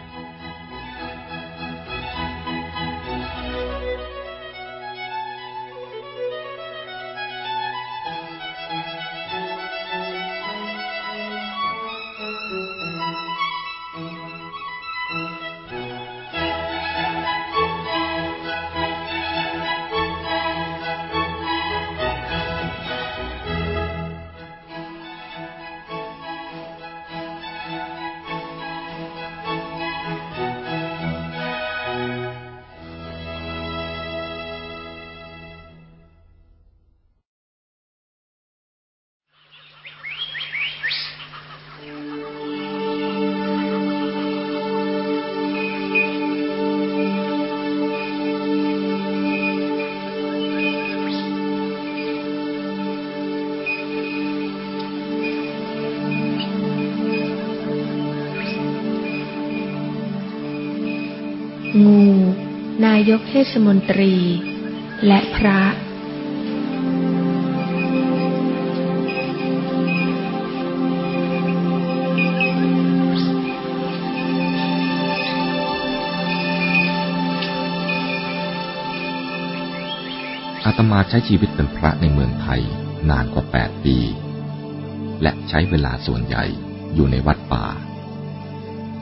เทศมนตรี และพระอาตมาใช้ชีวิตเป็นพระในเมืองไทยนานกว่าแปดปี และใช้เวลาส่วนใหญ่อยู่ในวัดป่า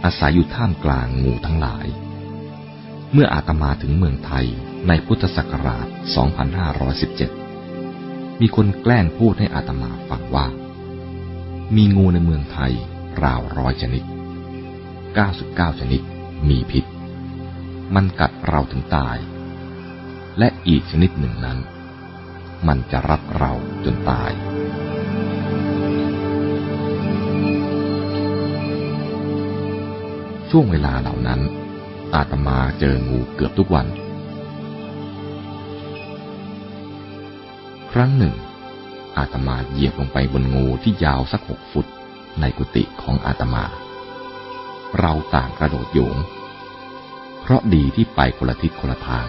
อาศัยอยู่ท่ามกลางงูทั้งหลาย เมื่ออาตมาถึงเมืองไทยในพุทธศักราช 2517 มีคนแกล้งพูดให้อาตมาฟังว่า มีงูในเมืองไทยราวร้อยชนิด 99 ชนิดมีพิษ มันกัดเราถึงตาย และอีกชนิดหนึ่งนั้น มันจะรัดเราจนตายช่วงเวลาเหล่านั้น อาตมาเจองูเกือบทุกวัน ครั้งหนึ่ง อาตมาเหยียบลงไปบนงูที่ยาวสักหกฟุตในกุฏิของอาตมา เราต่างกระโดดโยง เพราะดีที่ไปคนละทิศคนละทาง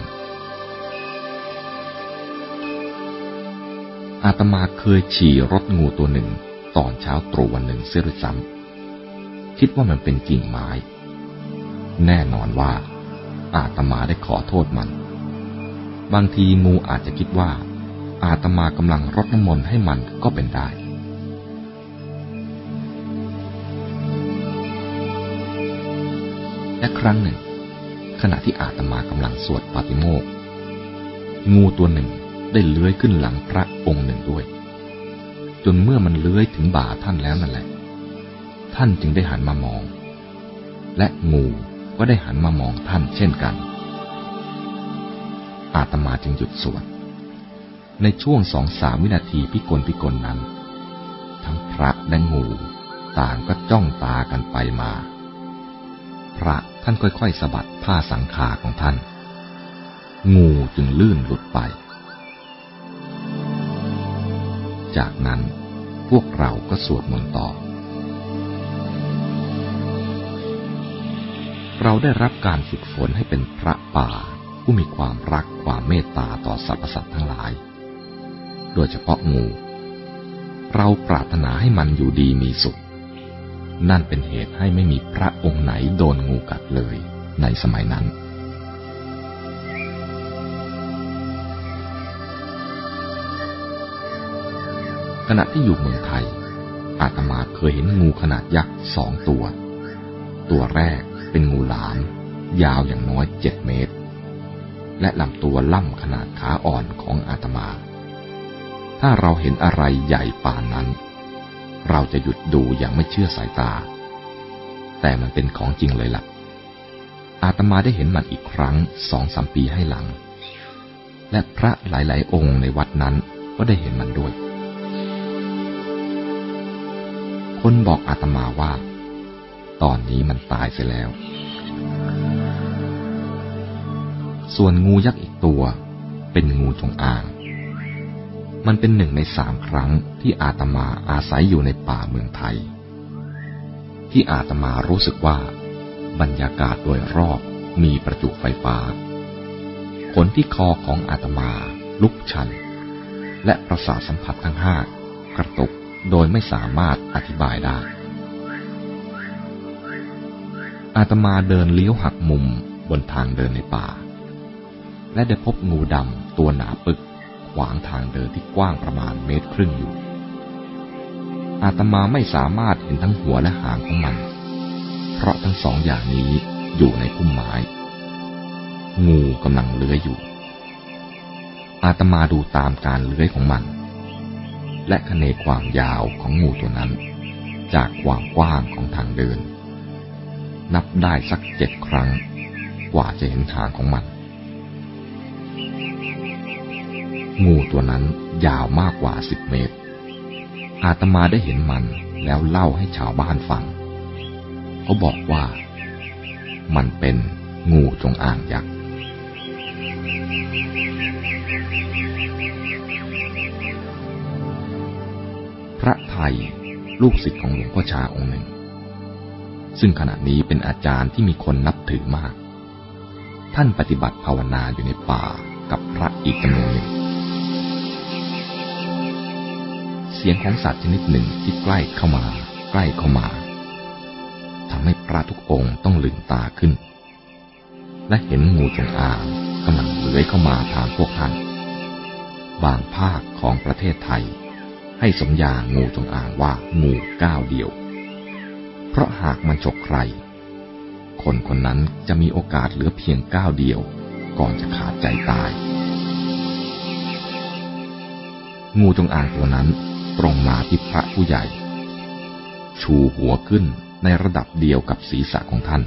อาตมาเคยฉี่รถงูตัวหนึ่งตอนเช้าตรู่วันหนึ่งเสียด้วยซ้ำคิดว่ามันเป็นกิ่งไม้ แน่นอนว่า อาตมาได้ขอโทษมัน บางทีงูอาจจะคิดว่า อาตมากำลังรดน้ำมนต์ให้มันก็เป็นได้และครั้งหนึ่ง ขณะที่อาตมากำลังสวดปาติโมกงูตัวหนึ่งได้เลื้อยขึ้นหลังพระองค์หนึ่งด้วย จนเมื่อมันเลื้อยถึงบ่าท่านแล้วนั่นแหละ ท่านจึงได้หันมามอง และงู ก็ได้หันมามองท่านเช่นกัน อาตมาจึงหยุดสวด ในช่วงสองสามวินาทีพิกลพิกลนั้น ทั้งพระและงูต่างก็จ้องตากันไปมา พระท่านค่อยๆสะบัดผ้าสังขาของท่าน งูจึงลื่นหลุดไป จากนั้นพวกเราก็สวดมนต์ต่อ เราได้รับการฝึกฝนให้เป็นพระป่า ผู้มีความรักความเมตตาต่อสรรพสัตว์ทั้งหลาย โดยเฉพาะงู เราปรารถนาให้มันอยู่ดีมีสุข นั่นเป็นเหตุให้ไม่มีพระองค์ไหนโดนงูกัดเลยในสมัยนั้นขณะที่อยู่เมืองไทย อาตมาเคยเห็นงูขนาดยักษ์สองตัว ตัวแรก เป็นงูหลาม ยาวอย่างน้อยเจ็ดเมตร และลำตัวล่ำขนาดขาอ่อนของอาตมา ถ้าเราเห็นอะไรใหญ่ป่านนั้น เราจะหยุดดูอย่างไม่เชื่อสายตา แต่มันเป็นของจริงเลยละ่ะ อาตมาได้เห็นมันอีกครั้งสองสามปีให้หลัง และพระหลาย ๆ องค์ในวัดนั้นก็ได้เห็นมันด้วย คนบอกอาตมาว่า ตอนนี้มันตายเสียแล้ว ส่วนงูยักษ์อีกตัว เป็นงูจงอาง มันเป็นหนึ่งในสามครั้งที่อาตมาอาศัยอยู่ในป่าเมืองไทย ที่อาตมารู้สึกว่า บรรยากาศโดยรอบมีประจุไฟฟ้า ขนที่คอของอาตมาลุกชัน และประสาทสัมผัสทั้งห้ากระตุกโดยไม่สามารถอธิบายได้ อาตมาเดินเลี้ยวหักมุมบนทางเดินในป่า และได้พบงูดำตัวหนาปึก ขวางทางเดินที่กว้างประมาณเมตรครึ่งอยู่ อาตมาไม่สามารถเห็นทั้งหัวและหางของมัน เพราะทั้งสองอย่างนี้อยู่ในพุ่มไม้ งูกำลังเลื้อยอยู่ อาตมาดูตามการเลื้อยของมัน และคเนความยาวของงูตัวนั้น จากความกว้างของทางเดิน นับได้สักเจ็ดครั้ง กว่าจะเห็นทางของมัน งูตัวนั้นยาวมากกว่าสิบเมตร อาตมาได้เห็นมันแล้วเล่าให้ชาวบ้านฟัง เขาบอกว่ามันเป็นงูจงอางยักษ์พระไทยลูกศิษย์ของหลวงพ่อชาองค์หนึ่ง ซึ่งขณะนี้เป็นอาจารย์ที่มีคนนับถือมาก ท่านปฏิบัติภาวนาอยู่ในป่ากับพระอีกจำนวนหนึ่ง เสียงของสัตว์ชนิดหนึ่งที่ใกล้เข้ามา ใกล้เข้ามาทำให้พระทุกองค์ต้องลืมตาขึ้น และเห็นงูจงอางกำลังเลื้อยเข้ามาทางพวกท่าน บางภาคของประเทศไทย ให้สมญางูจงอางว่างูก้าวเดียว เพราะหากมันฉกใคร คนคนนั้นจะมีโอกาสเหลือเพียงก้าวเดียว ก่อนจะขาดใจตาย งูจงอางตัวนั้นตรงมาที่พระผู้ใหญ่ ชูหัวขึ้นในระดับเดียวกับศีรษะของท่าน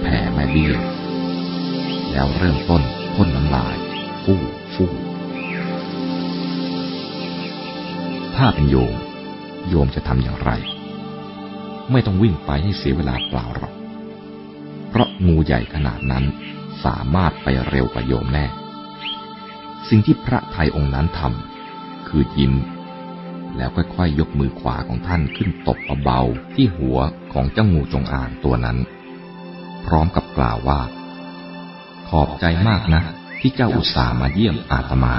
แผ่แม่เบี้ยแล้วเริ่มต้นพ่นน้ำลายฟู่ฟู่ถ้าเป็นโยม โยมจะทำอย่างไร ไม่ต้องวิ่งไปให้เสียเวลาเปล่าหรอก เพราะงูใหญ่ขนาดนั้นสามารถไปเร็วกว่าโยมแน่ สิ่งที่พระไทยองค์นั้นทำคือยิ้ม แล้วค่อยๆยกมือขวาของท่านขึ้นตบเบาๆที่หัวของเจ้างูจงอางตัวนั้น พร้อมกับกล่าวว่า ขอบใจมากนะ ที่เจ้าอุตส่าห์มาเยี่ยมอาตมา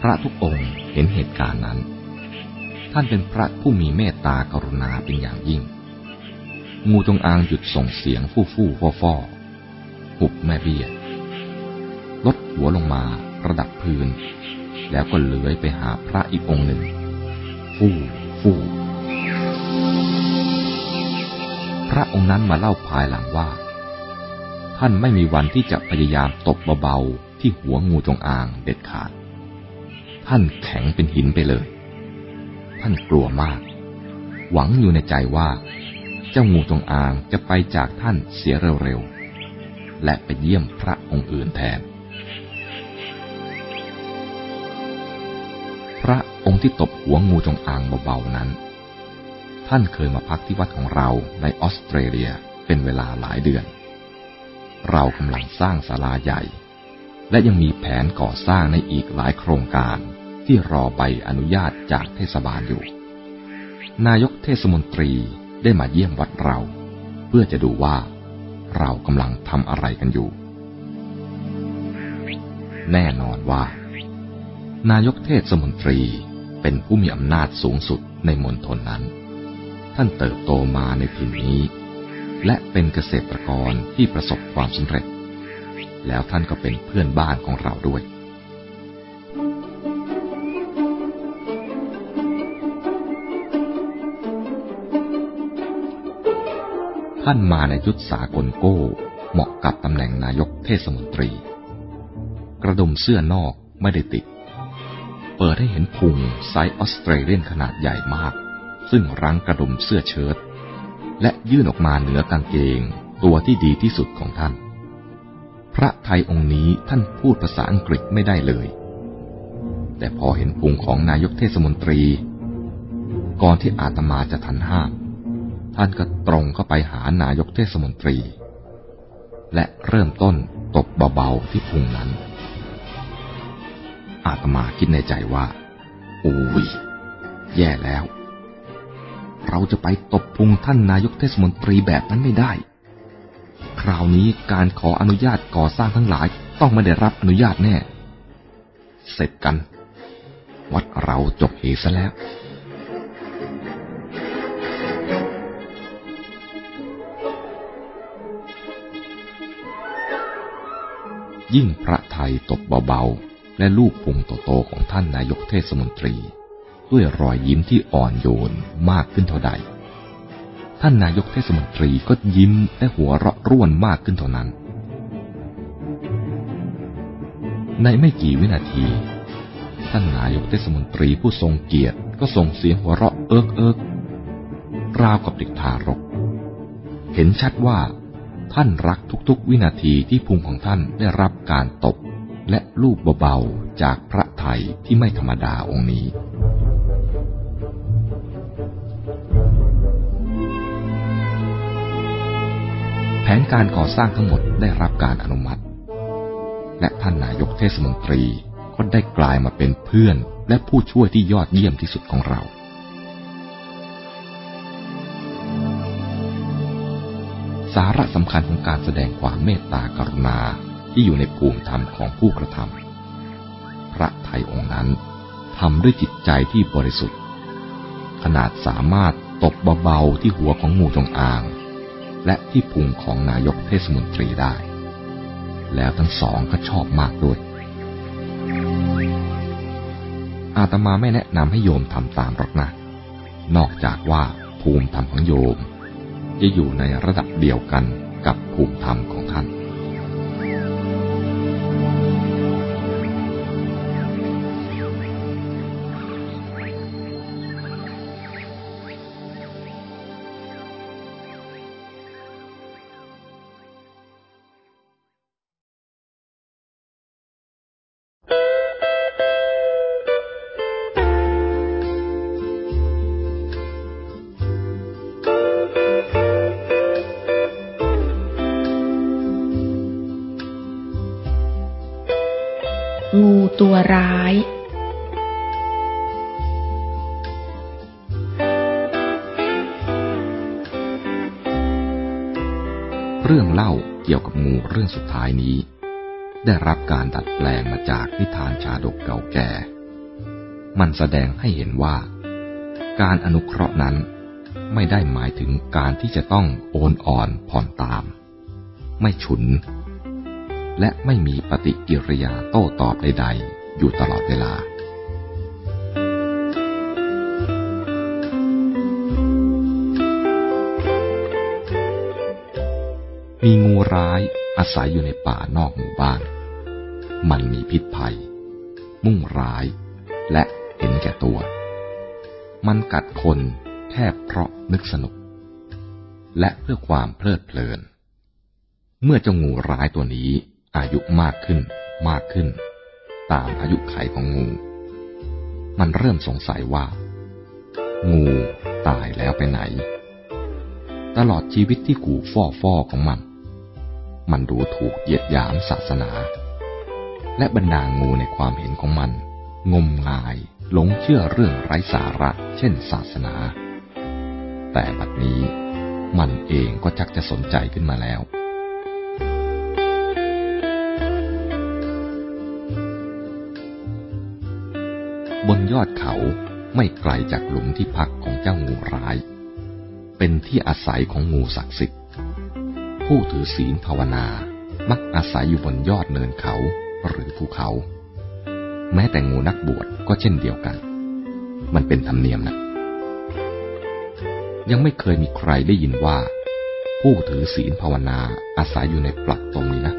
พระทุกองค์เห็นเหตุการณ์นั้น ท่านเป็นพระผู้มีเมตตากรุณาเป็นอย่างยิ่ง งูจงอางหยุดส่งเสียงฟู่ฟู่ฟอฟอหุบแม่เบี้ยลดหัวลงมาระดับพื้น แล้วก็เลื้อยไปหาพระอีกองค์หนึ่ง ฟู่ฟู่พระองค์นั้นมาเล่าภายหลังว่า ท่านไม่มีวันที่จะพยายามตบเบาๆที่หัวงูจงอางเด็ดขาด ท่านแข็งเป็นหินไปเลย ท่านกลัวมาก หวังอยู่ในใจว่า เจ้างูจงอางจะไปจากท่านเสียเร็วๆ และไปเยี่ยมพระองค์อื่นแทน พระองค์ที่ตบหัวงูจงอางเบาๆนั้น ท่านเคยมาพักที่วัดของเราในออสเตรเลียเป็นเวลาหลายเดือน เรากำลังสร้างศาลาใหญ่ และยังมีแผนก่อสร้างในอีกหลายโครงการ ที่รอใบอนุญาตจากเทศบาลอยู่ นายกเทศมนตรีได้มาเยี่ยมวัดเรา เพื่อจะดูว่าเรากำลังทำอะไรกันอยู่ แน่นอนว่า นายกเทศมนตรีเป็นผู้มีอำนาจสูงสุดในมณฑลนั้น ท่านเติบโตมาในถิ่นนี้ และเป็นเกษตรกรที่ประสบความสำเร็จ แล้วท่านก็เป็นเพื่อนบ้านของเราด้วย ท่านมาในยุทธสากลโก้ เหมาะกับตำแหน่งนายกเทศมนตรี กระดุมเสื้อนอกไม่ได้ติด เปิดให้เห็นพุงไซส์ออสเตรเลียนขนาดใหญ่มาก ซึ่งรั้งกระดุมเสื้อเชิ้ตและยื่นออกมาเหนือกางเกงตัวที่ดีที่สุดของท่าน พระไทยองค์นี้ท่านพูดภาษาอังกฤษไม่ได้เลย แต่พอเห็นพุงของนายกเทศมนตรี ก่อนที่อาตมาจะทันห้าม ท่านก็ตรงเข้าไปหานายกเทศมนตรี และเริ่มต้นตบเบาๆที่พุงนั้น อาตมาคิดในใจว่าโอ้ยแย่แล้ว เราจะไปตบพุงท่านนายกเทศมนตรีแบบนั้นไม่ได้ คราวนี้การขออนุญาตก่อสร้างทั้งหลายต้องไม่ได้รับอนุญาตแน่ เสร็จกัน วัดเราจบเหซะแล้ว ยิ่งพระไทยตบเบาๆ และลูกพุงโตๆของท่านนายกเทศมนตรี ด้วยรอยยิ้มที่อ่อนโยนมากขึ้นเท่าใด ท่านนายกเทศมนตรีก็ยิ้มและหัวเราะร่วนมากขึ้นเท่านั้น ในไม่กี่วินาที ท่านนายกเทศมนตรีผู้ทรงเกียรติก็ส่งเสียงหัวเราะเอิกเอิกราวกับเด็กทารก เห็นชัดว่า ท่านรักทุกๆวินาทีที่พุงของท่านได้รับการตบ และรูปเบาๆจากพระไทยที่ไม่ธรรมดาองค์นี้แผนการก่อสร้างทั้งหมดได้รับการอนุมัติ และท่านนายกเทศมนตรีก็ได้กลายมาเป็นเพื่อนและผู้ช่วยที่ยอดเยี่ยมที่สุดของเรา สาระสำคัญของการแสดงความเมตตากรุณาที่อยู่ในภูมิธรรมของผู้กระทำพระไทยองค์นั้นทำด้วยจิตใจที่บริสุทธิ์ ขนาดสามารถตบเบาๆที่หัวของงูจงอาง และที่พุงของนายกเทศมนตรีได้ แล้วทั้งสองก็ชอบมากด้วย อาตมาไม่แนะนำให้โยมทำตามหรอกนะนอกจากว่าภูมิธรรมของโยม จะอยู่ในระดับเดียวกันกับภูมิธรรมของท่าน เรื่องสุดท้ายนี้ ได้รับการดัดแปลงมาจากนิทานชาดกเก่าแก่ มันแสดงให้เห็นว่า การอนุเคราะห์นั้นไม่ได้หมายถึงการที่จะต้องโอนอ่อนผ่อนตาม ไม่ฉุน และไม่มีปฏิกิริยาโต้ตอบใดๆ อยู่ตลอดเวลามีงูร้าย อาศัยอยู่ในป่านอกหมู่บ้าน มันมีพิษภัย มุ่งร้าย และเห็นแก่ตัว มันกัดคนแค่เพราะนึกสนุก และเพื่อความเพลิดเพลิน เมื่อเจ้างูร้ายตัวนี้อายุมากขึ้นมากขึ้น ตามอายุไขของงู มันเริ่มสงสัยว่า งูตายแล้วไปไหน ตลอดชีวิตที่กูฟ่อฟ่อของมัน มันดูถูกเหยียดหยามศาสนา และบรรดางูในความเห็นของมัน งมงายหลงเชื่อเรื่องไร้สาระ เช่นศาสนา แต่บัดนี้มันเองก็ชักจะสนใจขึ้นมาแล้ว บนยอดเขาไม่ไกลจากหลุมที่พักของเจ้างูร้าย เป็นที่อาศัยของงูศักดิ์สิทธิ์ ผู้ถือศีลภาวนา มักอาศัยอยู่บนยอดเนินเขาหรือภูเขา แม้แต่งูนักบวชก็เช่นเดียวกัน มันเป็นธรรมเนียมนะยังไม่เคยมีใครได้ยินว่า ผู้ถือศีลภาวนาอาศัยอยู่ในปลักตรงนี้นะ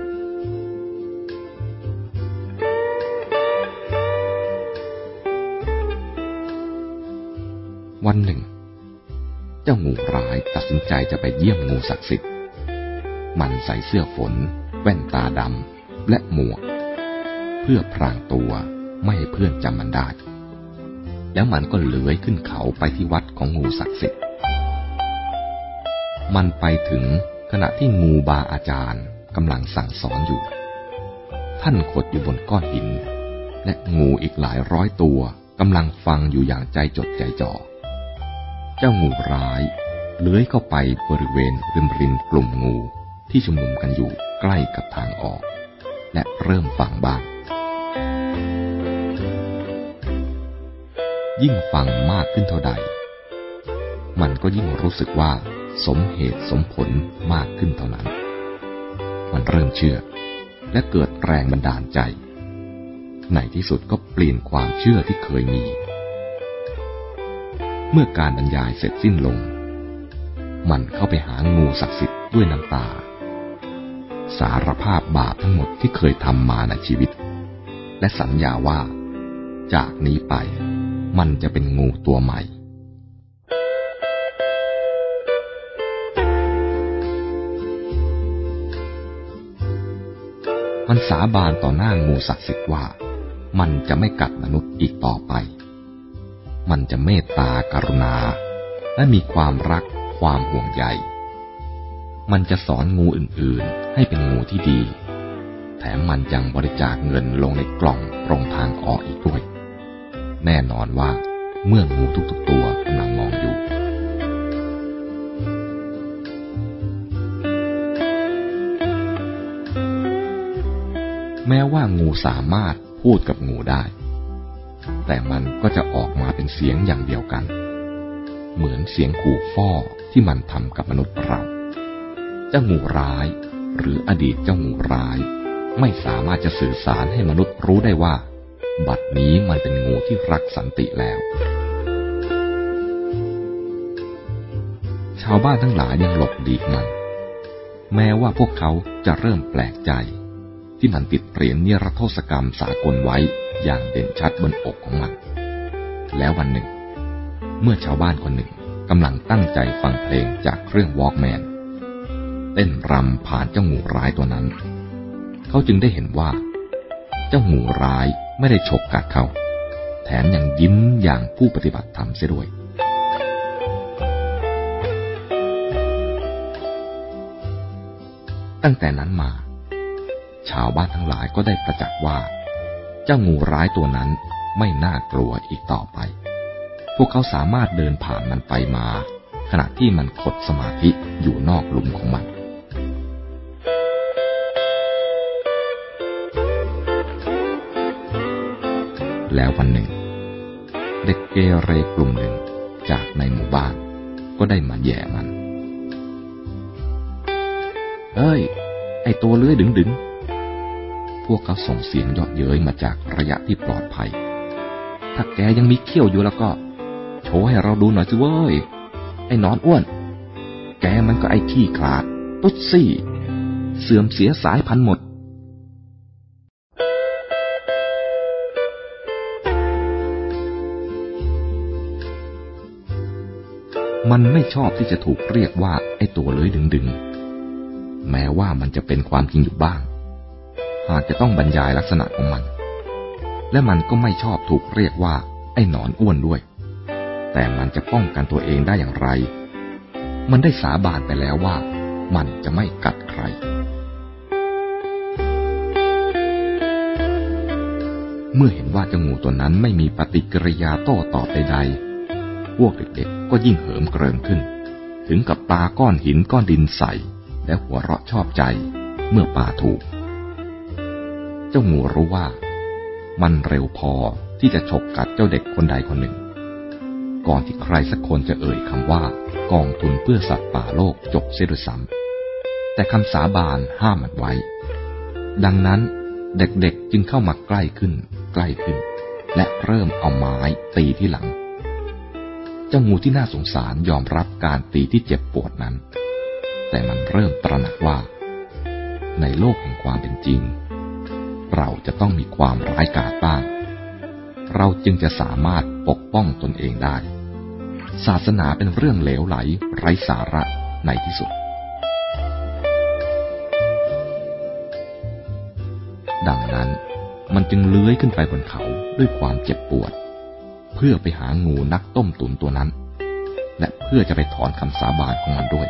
วันหนึ่ง เจ้างูร้ายตัดสินใจจะไปเยี่ยมงูศักดิ์สิทธิ์ มันใส่เสื้อฝน แว่นตาดำและหมวก เพื่อพรางตัวไม่ให้เพื่อนจำมันได้ แล้วมันก็เลื้อยขึ้นเขาไปที่วัดของงูศักดิ์สิทธิ์ มันไปถึงขณะที่งูบาอาจารย์กำลังสั่งสอนอยู่ ท่านขดอยู่บนก้อนหิน และงูอีกหลายร้อยตัวกำลังฟังอยู่อย่างใจจดใจจ่อ เจ้างูร้ายเลื้อยเข้าไปบริเวณริมริมกลุ่มงู ที่ชุมนุมกันอยู่ใกล้กับทางออก และเริ่มฟังบ้าง ยิ่งฟังมากขึ้นเท่าใด มันก็ยิ่งรู้สึกว่าสมเหตุสมผลมากขึ้นเท่านั้น มันเริ่มเชื่อ และเกิดแรงบันดาลใจ ในที่สุดก็เปลี่ยนความเชื่อที่เคยมี เมื่อการบรรยายเสร็จสิ้นลง มันเข้าไปหางูศักดิ์สิทธิ์ด้วยน้ำตา สารภาพบาปทั้งหมดที่เคยทำมาในชีวิต และสัญญาว่า จากนี้ไปมันจะเป็นงูตัวใหม่ มันสาบานต่อหน้างูศักดิ์สิทธิ์ว่า มันจะไม่กัดมนุษย์อีกต่อไป มันจะเมตตากรุณา และมีความรักความห่วงใย มันจะสอนงูอื่นๆ ให้เป็นงูที่ดี แถมมันยังบริจาคเงินลงในกล่องตรงทางออกอีกด้วย แน่นอนว่าเมื่องูทุกๆตัวกำลังมองอยู่ แม้ว่างูสามารถพูดกับงูได้ แต่มันก็จะออกมาเป็นเสียงอย่างเดียวกัน เหมือนเสียงขู่ฟ้อที่มันทำกับมนุษย์เรา เจ้างูร้าย หรืออดีตเจ้างูร้าย ไม่สามารถจะสื่อสารให้มนุษย์รู้ได้ว่า บัดนี้มันเป็นงูที่รักสันติแล้ว ชาวบ้านทั้งหลายยังหลบดีกมัน แม้ว่าพวกเขาจะเริ่มแปลกใจ ที่มันติดเหรียญนิรโทษกรรมสากลไว้อย่างเด่นชัดบนอกของมัน แล้ววันหนึ่ง เมื่อชาวบ้านคนหนึ่งกำลังตั้งใจฟังเพลงจากเครื่องวอล์กแมน เต้นรำผ่านเจ้างูร้ายตัวนั้น เขาจึงได้เห็นว่า เจ้างูร้ายไม่ได้ฉกกัดเขา แถมยังยิ้มอย่างผู้ปฏิบัติธรรมเสียด้วย ตั้งแต่นั้นมา ชาวบ้านทั้งหลายก็ได้ประจักษ์ว่า เจ้างูร้ายตัวนั้นไม่น่ากลัวอีกต่อไป พวกเขาสามารถเดินผ่านมันไปมาขณะที่มันขดสมาธิอยู่นอกหลุมของมัน แล้ววันหนึ่ง เด็กเกเรกลุ่มหนึ่งจากในหมู่บ้าน ก็ได้มาแย่มันเฮ้ย ไอตัวเลื้อยดึงดึงพวกเขาส่งเสียงเยาะเย้ยมาจากระยะที่ปลอดภัย ถ้าแกยังมีเขี้ยวอยู่แล้วก็ โชว์ให้เราดูหน่อยสิเว้ย ไอ้นอนอ้วน แกมันก็ไอ้ขี้ขลาดตุ๊ดซี่ เสื่อมเสียสายพันธุ์หมด มันไม่ชอบที่จะถูกเรียกว่าไอ้ตัวเลื้อยดึงดึงแม้ว่ามันจะเป็นความจริงอยู่บ้าง หากจะต้องบรรยายลักษณะของมัน และมันก็ไม่ชอบถูกเรียกว่า ไอ้หนอนอ้วนด้วย แต่มันจะป้องกันตัวเองได้อย่างไร มันได้สาบานไปแล้วว่า มันจะไม่กัดใคร เมื่อเห็นว่าเจ้างูตัวนั้นไม่มีปฏิกิริยาโต้ตอบใดๆ พวกเด็กๆ ก็ยิ่งเหิมเกริมขึ้น ถึงกับปาก้อนหินก้อนดินใส่ และหัวเราะชอบใจเมื่อปาถูก เจ้างูรู้ว่า มันเร็วพอที่จะฉกกัดเจ้าเด็กคนใดคนหนึ่ง ก่อนที่ใครสักคนจะเอ่ยคำว่ากองทุนเพื่อสัตว์ป่าโลกจบเสียด้วยซ้ำแต่คำสาบานห้ามมันไว้ ดังนั้นเด็กๆจึงเข้ามาใกล้ขึ้น ใกล้ขึ้น และเริ่มเอาไม้ตีที่หลัง เจ้างูที่น่าสงสารยอมรับการตีที่เจ็บปวดนั้น แต่มันเริ่มตระหนักว่า ในโลกแห่งความเป็นจริง เราจะต้องมีความร้ายกาจบ้าง เราจึงจะสามารถปกป้องตนเองได้ ศาสนาเป็นเรื่องเหลวไหลไร้สาระในที่สุด ดังนั้นมันจึงเลื้อยขึ้นไปบนเขาด้วยความเจ็บปวด เพื่อไปหางูนักต้มตุ๋นตัวนั้น และเพื่อจะไปถอนคำสาบานของมันด้วย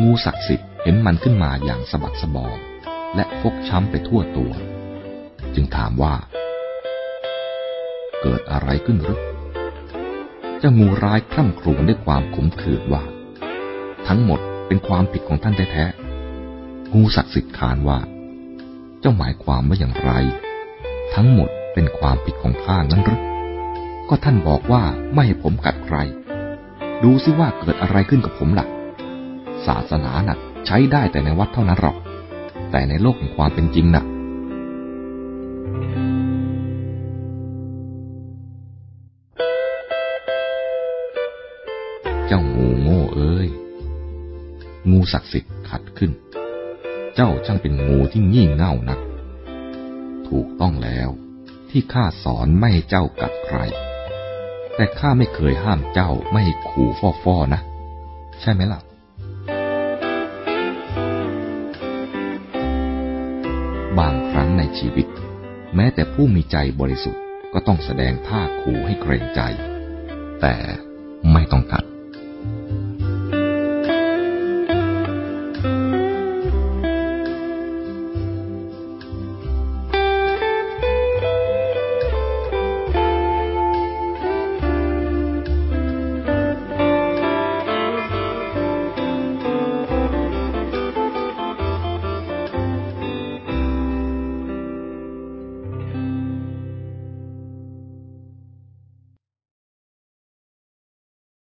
งูศักดิ์สิทธิ์เห็นมันขึ้นมาอย่างสะบักสะบอมและฟกช้ำไปทั่วตัว จึงถามว่า เกิดอะไรขึ้นหรือเจ้างูร้ายคร่ำครวญด้วยความขมขื่นว่า ทั้งหมดเป็นความผิดของท่านแท้ๆงูศักดิ์สิทธิ์ขานว่า เจ้าหมายความว่าอย่างไร ทั้งหมดเป็นความผิดของข้านั้นหรือก็ท่านบอกว่าไม่ให้ผมกัดใคร ดูซิว่าเกิดอะไรขึ้นกับผมละ่ะ ศาสนาน่ะ ใช้ได้แต่ในวัดเท่านั้นหรอก แต่ในโลกแห่งความเป็นจริงน่ะเจ้างูโง่เอ้ย งูศักดิ์สิทธิ์ขัดขึ้น เจ้าช่างเป็นงูที่งี่เง่านัก ถูกต้องแล้ว ที่ข้าสอนไม่ให้เจ้ากัดใคร แต่ข้าไม่เคยห้ามเจ้าไม่ให้ขู่ฟ่อๆนะ ใช่ไหมล่ะบางครั้งในชีวิต แม้แต่ผู้มีใจบริสุทธิ์ก็ต้องแสดงท่าขู่ให้เกรงใจ แต่ไม่ต้องกัด